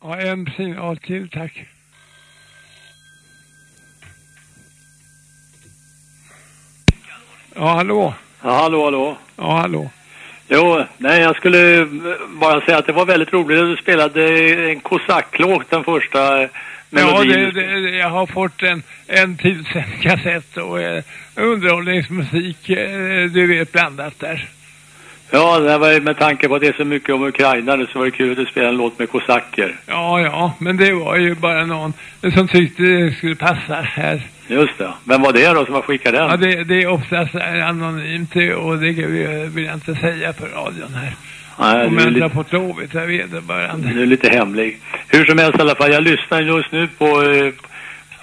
Ja, en signal till, tack. Ja, hallå. Ja, hallå, hallå. Ja, hallå. Jo, nej, jag skulle bara säga att det var väldigt roligt att du spelade en kosacklåt, den första eh, Ja, melodin. det, det, jag har fått en, en tillsänd kassett och eh, underhållningsmusik, eh, du vet, blandat där. Ja, det var med tanke på att det är så mycket om Ukraina så var det kul att du spelade en låt med kosacker. Ja, ja, men det var ju bara någon som tyckte det skulle passa här. Just det. Vem var det då som har skickat den? Ja, det, det är oftast anonymt och det vill jag inte säga för radion här. Nej, Om jag inte har fått lov av vederbörande. du är lite hemlig. Hur som helst i alla fall, jag lyssnar just nu på... Eh,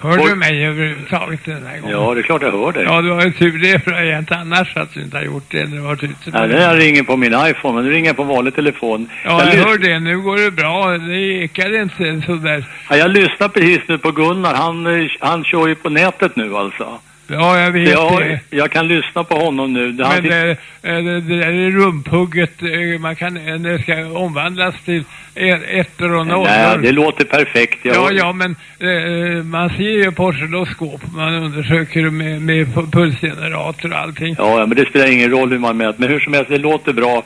Hör du mig överhuvudtaget den här gången? ja, det är klart jag hör dig. Ja, du har ju tur det för jag inte annars att du inte har gjort det när du har varit ute. Nej, här ringer på min iPhone, men nu ringer jag på vanlig telefon. Ja, jag lys- hör det. Nu går det bra. Det ekar inte sådär. ja, jag lyssnar precis nu på Gunnar. Han, eh, han kör ju på nätet nu alltså. Ja, jag vet Jag, det. jag kan lyssna på honom nu. Det, Men det, det, det där är rumpugget. eh, Man kan, eh, det ska omvandlas till e- ettor och nollor. Nej, det låter perfekt. Jag, Ja, ja, men eh, man ser ju på oscilloskop. Man undersöker med, med pu- pulsgenerator och allting. Ja, ja, men det spelar ingen roll hur man mäter. Men hur som helst, det låter bra.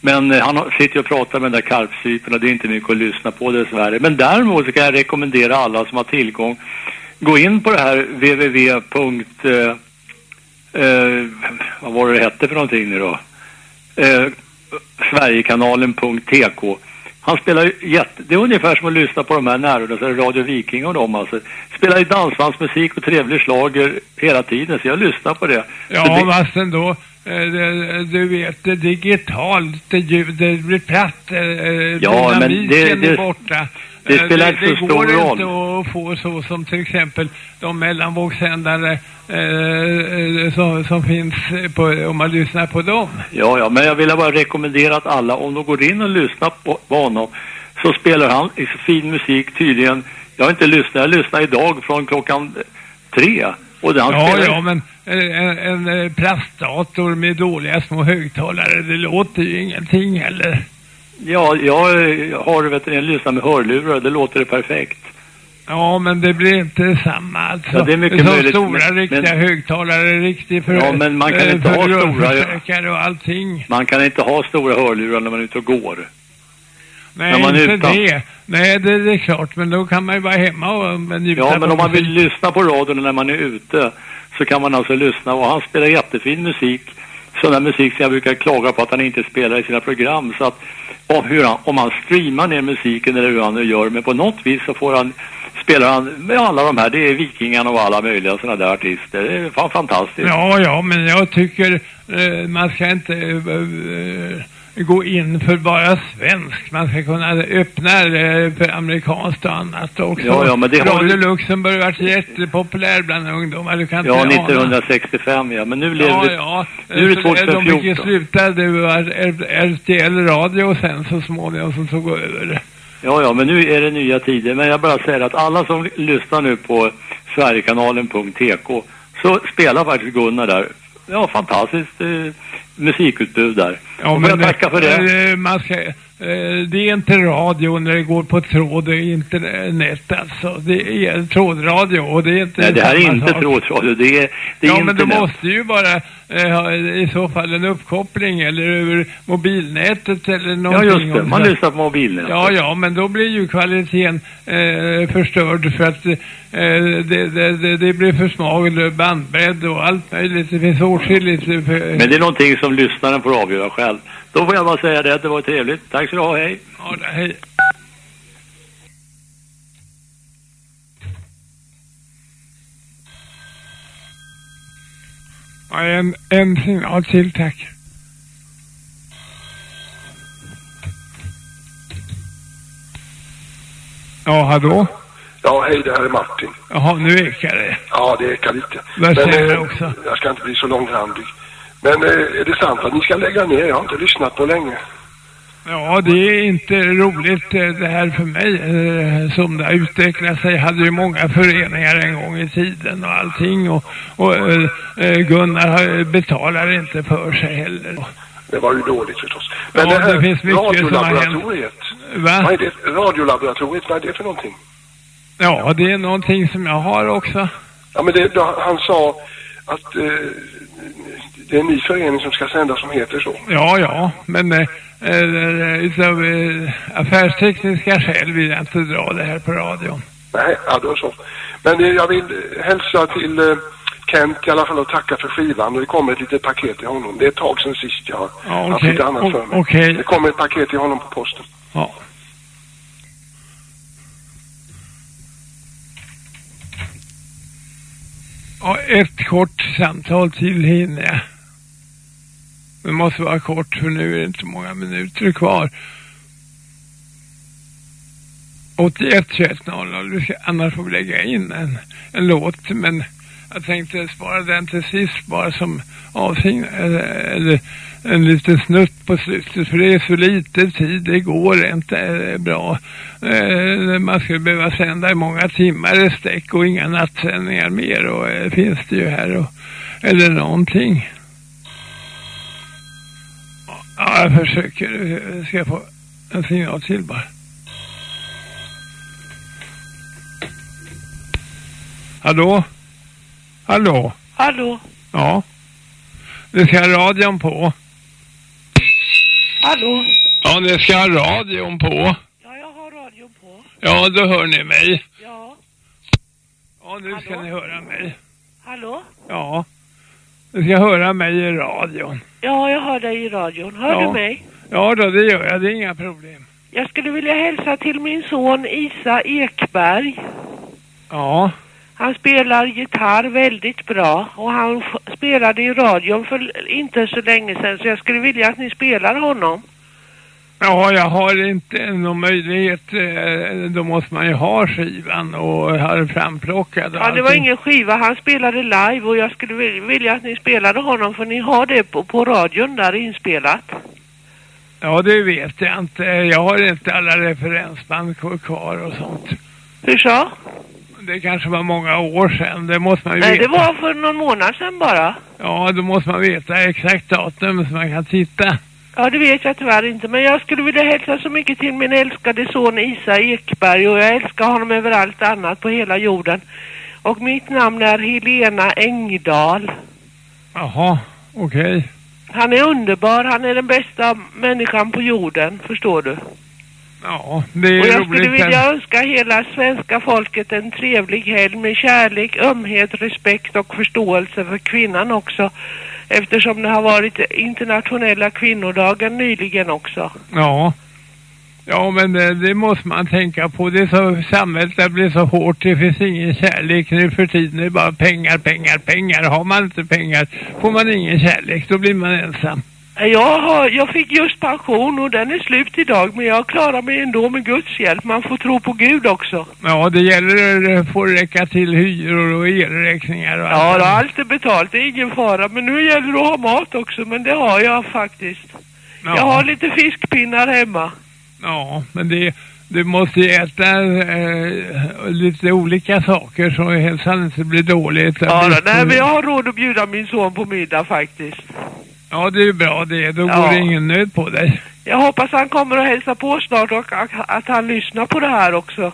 Men eh, han sitter och pratar med den där karpsypen och det är inte mycket att lyssna på dessvärre. Men däremot så kan jag rekommendera alla som har tillgång. Gå in på det här www. Eh, eh, vad var det det hette för någonting nu då? Eh, Sverigekanalen.tk. Han spelar jätte... Det är ungefär som att lyssna på de här det Radio Viking och dem alltså. Spelar ju dansbandsmusik och trevlig slager hela tiden, så jag lyssnar på det. Så Ja, det... fast ändå. eh, Du vet, det digitalt, det ljud, det blir platt, eh, Ja, men dynamiken det- det- är borta. Det Eh, spelar inte så det stor går roll. inte att få så som till exempel de mellanvågssändare eh, eh, som, som finns på, om man lyssnar på dem. Ja, ja, men jag vill bara rekommendera att alla, om de går in och lyssnar på, på honom, så spelar han i fin musik tydligen. Jag har inte lyssnat, jag lyssnade idag från klockan tre. Och det han Ja, spelar, ja, men eh, en, en plastdator med dåliga små högtalare, det låter ju ingenting heller. Ja, jag har vet du, lyssnar med hörlurar det låter det perfekt. Ja, men det blir inte samma alltså. Ja, det är mycket så möjligt, stora men- riktiga men- högtalare, riktig för, Ja, men man kan eh, inte för ha stora- och allting. Man kan inte ha stora hörlurar när man är ute och går. Nej, När man inte utan. det. Nej, det, det är klart, men då kan man ju vara hemma och men njuta Ja, men om man vill lyssna på radion när man är ute så kan man alltså lyssna och han spelar jättefin musik. Sån där musik som jag brukar klaga på att han inte spelar i sina program. Så att om, hur han, om han streamar ner musiken eller hur han nu gör, men på något vis så får han spelar han med alla de här, det är Vikingarna och alla möjliga sådana där artister. Det är fan fantastiskt. Ja, ja, men jag tycker eh, man ska inte eh, eh, gå in för bara svensk. Man ska kunna öppna eh, för amerikanskt och annat också. Ja, ja, men det har ju- Luxemburg varit jättepopulär bland ungdomar. Du kan Ja, inte ana. 1965 ja, men nu lever Ja, vi... ja. Nu är det Så De fick ju 2014. sluta, det var RTL radio och sen så småningom som tog över. Ja, ja, men nu är det nya tider. Men jag bara säger att alla som lyssnar nu på Sverigekanalen.tk så spelar faktiskt Gunnar där. Ja, fantastiskt eh, musikutbud där. Ja, och jag tackar för det. eh, Man ska, eh, det är inte radio när det går på tråd och internet alltså. Det är trådradio och det är inte Nej, det här är inte sak. trådradio, det är, det är Ja, men du internet. måste ju bara eh, ha i så fall en uppkoppling eller över mobilnätet eller Ja, någonting. just det. Man lyssnar på mobilen. Ja, ja, men då blir ju kvaliteten eh, förstörd för att eh, det, det, det, det blir för smal bandbredd och allt möjligt. Det finns åtskilligt. Men det är någonting som lyssnaren får avgöra själv. Då får jag bara säga det, det var trevligt. Tack så du ha, hej. ja, det- hej. Ja, en, en signal till, tack. Ja, hallå? Ja, hej, det här är Martin. Jaha, nu ekar det. Ja, det ekar lite. Säger du eh, också? Jag ska inte bli så långrandig. Men eh, är det sant att ni ska lägga ner? Jag har inte lyssnat på länge. Ja, det är inte roligt eh, det här för mig. eh, Som det har utvecklat sig. hade ju många föreningar en gång i tiden och allting. Och, och Gunnar betalar inte för sig heller. Det var ju dåligt förstås. Ja, det här det finns mycket som har hänt. Va? Vad är det? Radiolaboratoriet, vad är det för någonting? Ja, det är någonting som jag har också. Ja, men det, han sa att eh, det är en ny förening som ska sända som heter så. Ja, ja, men eh, eh, utav eh, affärstekniska skäl vill jag inte dra det här på radion. Nej, ja, då så. Men eh, jag vill eh, hälsa till eh, Kent i alla fall och tacka för skivan. Och det kommer ett litet paket till honom. Det är ett tag sedan sist jag har Ja, haft okej. lite annat för O- mig. okej. Det kommer ett paket till honom på posten. Ja. Ja, ett kort samtal till hinner jag. Det måste vara kort för nu är det inte många minuter kvar. 81 21 00. Vi ska, annars får vi lägga in en, en låt men Jag tänkte spara den till sist bara som avsing eller, eh, eller en liten snutt på slutet för det är så lite tid, det går inte eh, bra. Eh, man skulle behöva sända i många timmar i sträck och inga nattsändningar mer och eh, finns det ju här och, eller någonting. Ja, jag försöker, ska få en signal till bara. Hallå? Hallå? Hallå? Ja. Nu ska radion på. Hallå? Ja, nu ska radion på. Ja, jag har radion på. Ja, då hör ni mig. Ja. Ja, nu ska Hallå? ni höra mig. Hallå? Ja. Nu ska höra mig i radion. Ja, jag hör dig i radion. Hör Ja. du mig? Ja då, det gör jag. Det är inga problem. Jag skulle vilja hälsa till min son Isa Ekberg. Ja. Han spelar gitarr väldigt bra och han spelade i radion för inte så länge sedan så jag skulle vilja att ni spelar honom. Ja, jag har inte någon möjlighet. eh, Då måste man ju ha skivan och ha den framplockad. Ja, det var ingen skiva. Han spelade live och jag skulle vil- vilja att ni spelade honom för ni har det på, på radion där inspelat. Ja, det vet jag inte. Jag har inte alla referensband kvar och sånt. Hur så? Det kanske var många år sedan. Det måste man ju Nej, veta. det var för någon månad sedan bara. Ja, då måste man veta exakt datum så man kan titta. Ja, det vet jag tyvärr inte. Men jag skulle vilja hälsa så mycket till min älskade son Isa Ekberg och jag älskar honom över allt annat på hela jorden. Och mitt namn är Helena Engdahl. Jaha, okej. Han är underbar. Han är den bästa människan på jorden, förstår du. Ja, det är Och jag roligt. skulle vilja önska hela svenska folket en trevlig helg med kärlek, ömhet, respekt och förståelse för kvinnan också. Eftersom det har varit internationella kvinnodagen nyligen också. Ja. Ja, men det, det måste man tänka på. Det är så, samhället där blir så hårt. Det finns ingen kärlek nu för tiden. Det är bara pengar, pengar, pengar. Har man inte pengar får man ingen kärlek. Då blir man ensam. Jag, har, jag fick just pension och den är slut idag men jag klarar mig ändå med Guds hjälp. Man får tro på Gud också. Ja, det gäller att få räcka till hyror och elräkningar och Ja, allt. då, allt är betalt, det är ingen fara. Men nu gäller det att ha mat också, men det har jag faktiskt. Ja. Jag har lite fiskpinnar hemma. Ja, men det, du måste ju äta eh, lite olika saker så hälsan inte blir dåligt. Ja, då, nej, men jag har råd att bjuda min son på middag faktiskt. Ja, det är bra det. Då Ja. går det ingen nöd på dig. Jag hoppas han kommer att hälsa på snart och att, han lyssnar på det här också.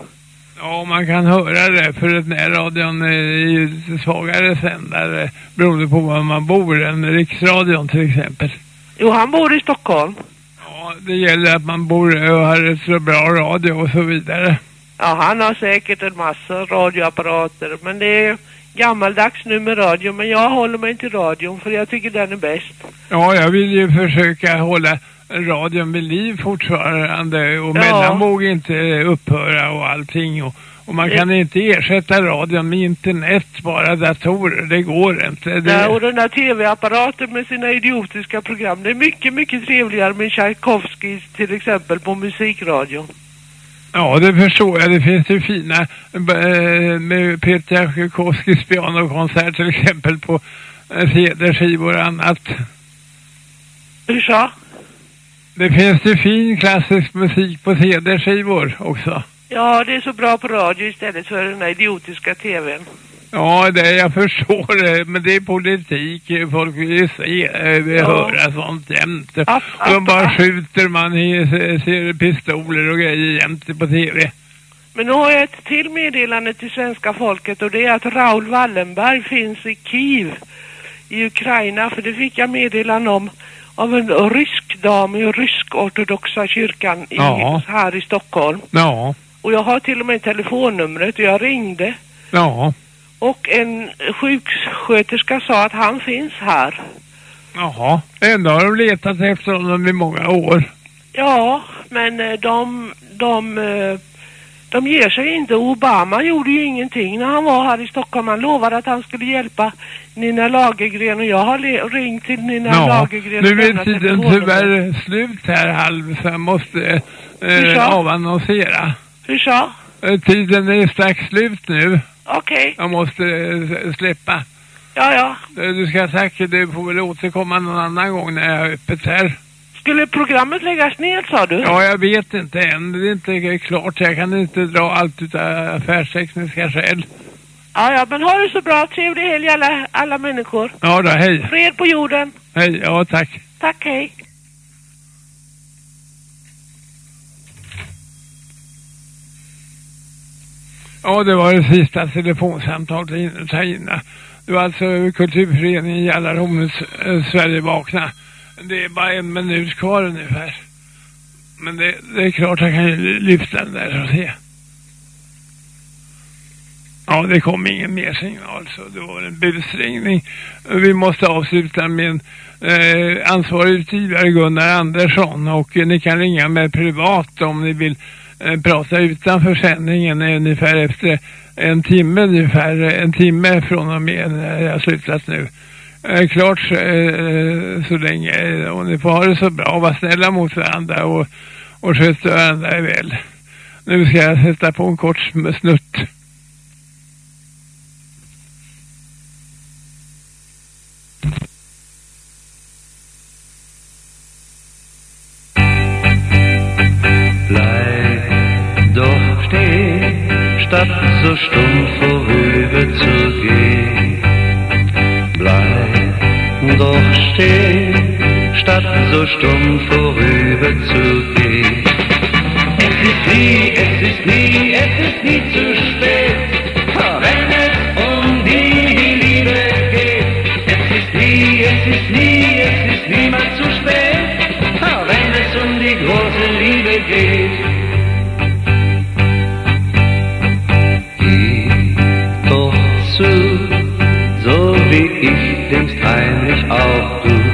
Ja, man kan höra det för den här radion är ju svagare sändare beroende på var man bor än riksradion till exempel. Jo, han bor i Stockholm. Ja, det gäller att man bor och har ett så bra radio och så vidare. Ja, han har säkert en massa radioapparater, men det är gammaldags nu med radio. Men jag håller mig till radion för jag tycker den är bäst. Ja, jag vill ju försöka hålla radion vid liv fortfarande och Ja. mellanvåg inte upphöra och allting. Och, och man kan inte ersätta radion med internet, bara datorer. Det går inte. Det, Där, och den där tv-apparaten med sina idiotiska program. Det är mycket, mycket trevligare med Tchaikovsky till exempel på musikradion. Ja, det förstår jag. Det finns ju fina eh, med Peter Tchaikovskys pianokonsert till exempel på eh, CD-skivor och annat. Hur så? Det finns ju fin klassisk musik på CD-skivor också. Ja, det är så bra på radio istället för den där idiotiska tvn. Ja, det jag förstår det, men det är politik. Folk vill ju se, eh, vill Ja. höra sånt jämt. App, De app, bara skjuter man i, ser pistoler och grejer jämt på tv. Men nu har jag ett till meddelande till svenska folket och det är att Raoul Wallenberg finns i Kiev i Ukraina. För det fick jag meddelande om av en rysk dam i rysk-ortodoxa kyrkan i, Ja. här i Stockholm. Ja, Och jag har till och med telefonnumret och jag ringde. ja, Och en sjuksköterska sa att han finns här. jaha. Ändå har de letat efter honom i många år. Ja, men eh, de, de, eh, de ger sig inte. Obama gjorde ju ingenting när han var här i Stockholm. Han lovade att han skulle hjälpa Nina Lagergren och jag har ringt till Nina Ja, Lagergren nu är tiden tyvärr slut här halv så jag måste Hur eh, så? avannonsera. Hur så? Eh, Tiden är strax slut nu. Okej. Jag måste eh, släppa. Ja, ja. Eh, Du ska säkert, du får väl återkomma någon annan gång när jag är öppet här. Skulle programmet läggas ner sa du? Ja, jag vet inte än. Det är inte klart. Jag kan inte dra allt utav affärstekniska skäl. Ja, ja, men ha det så bra. Trevlig helg alla, alla människor. Ja då, hej. Fred på jorden. Hej, ja tack. Tack, hej. Ja, det var det sista telefonsamtalet in, ta in. Det var alltså kulturföreningen Jallarhornets äh, eh, Sverige vakna. Det är bara en minut kvar ungefär. Men det, det är klart jag kan ju lyfta den där och se. Ja, det kom ingen mer signal så det var en busringning. Vi måste avsluta med en eh, ansvarig utgivare Gunnar Andersson och eh, ni kan ringa mig privat om ni vill Eh, prata utanför sändningen ungefär efter en timme ungefär en timme från och med när jag har slutat nu. Eh, klart eh, så länge eh, och ni får ha det så bra och vara snälla mot varandra och, och sköta varandra väl. Nu ska jag sätta på en kort snutt. So stumm vorüberzugehen. Bleib doch stehen, statt so stumm vorüberzugehen. Es ist nie, es ist nie, es ist nie zu spät, wenn es um die Liebe geht. Es ist nie, es ist nie, es ist niemals zu spät, wenn es um die große Liebe geht. dich nimmst heimlich auch du.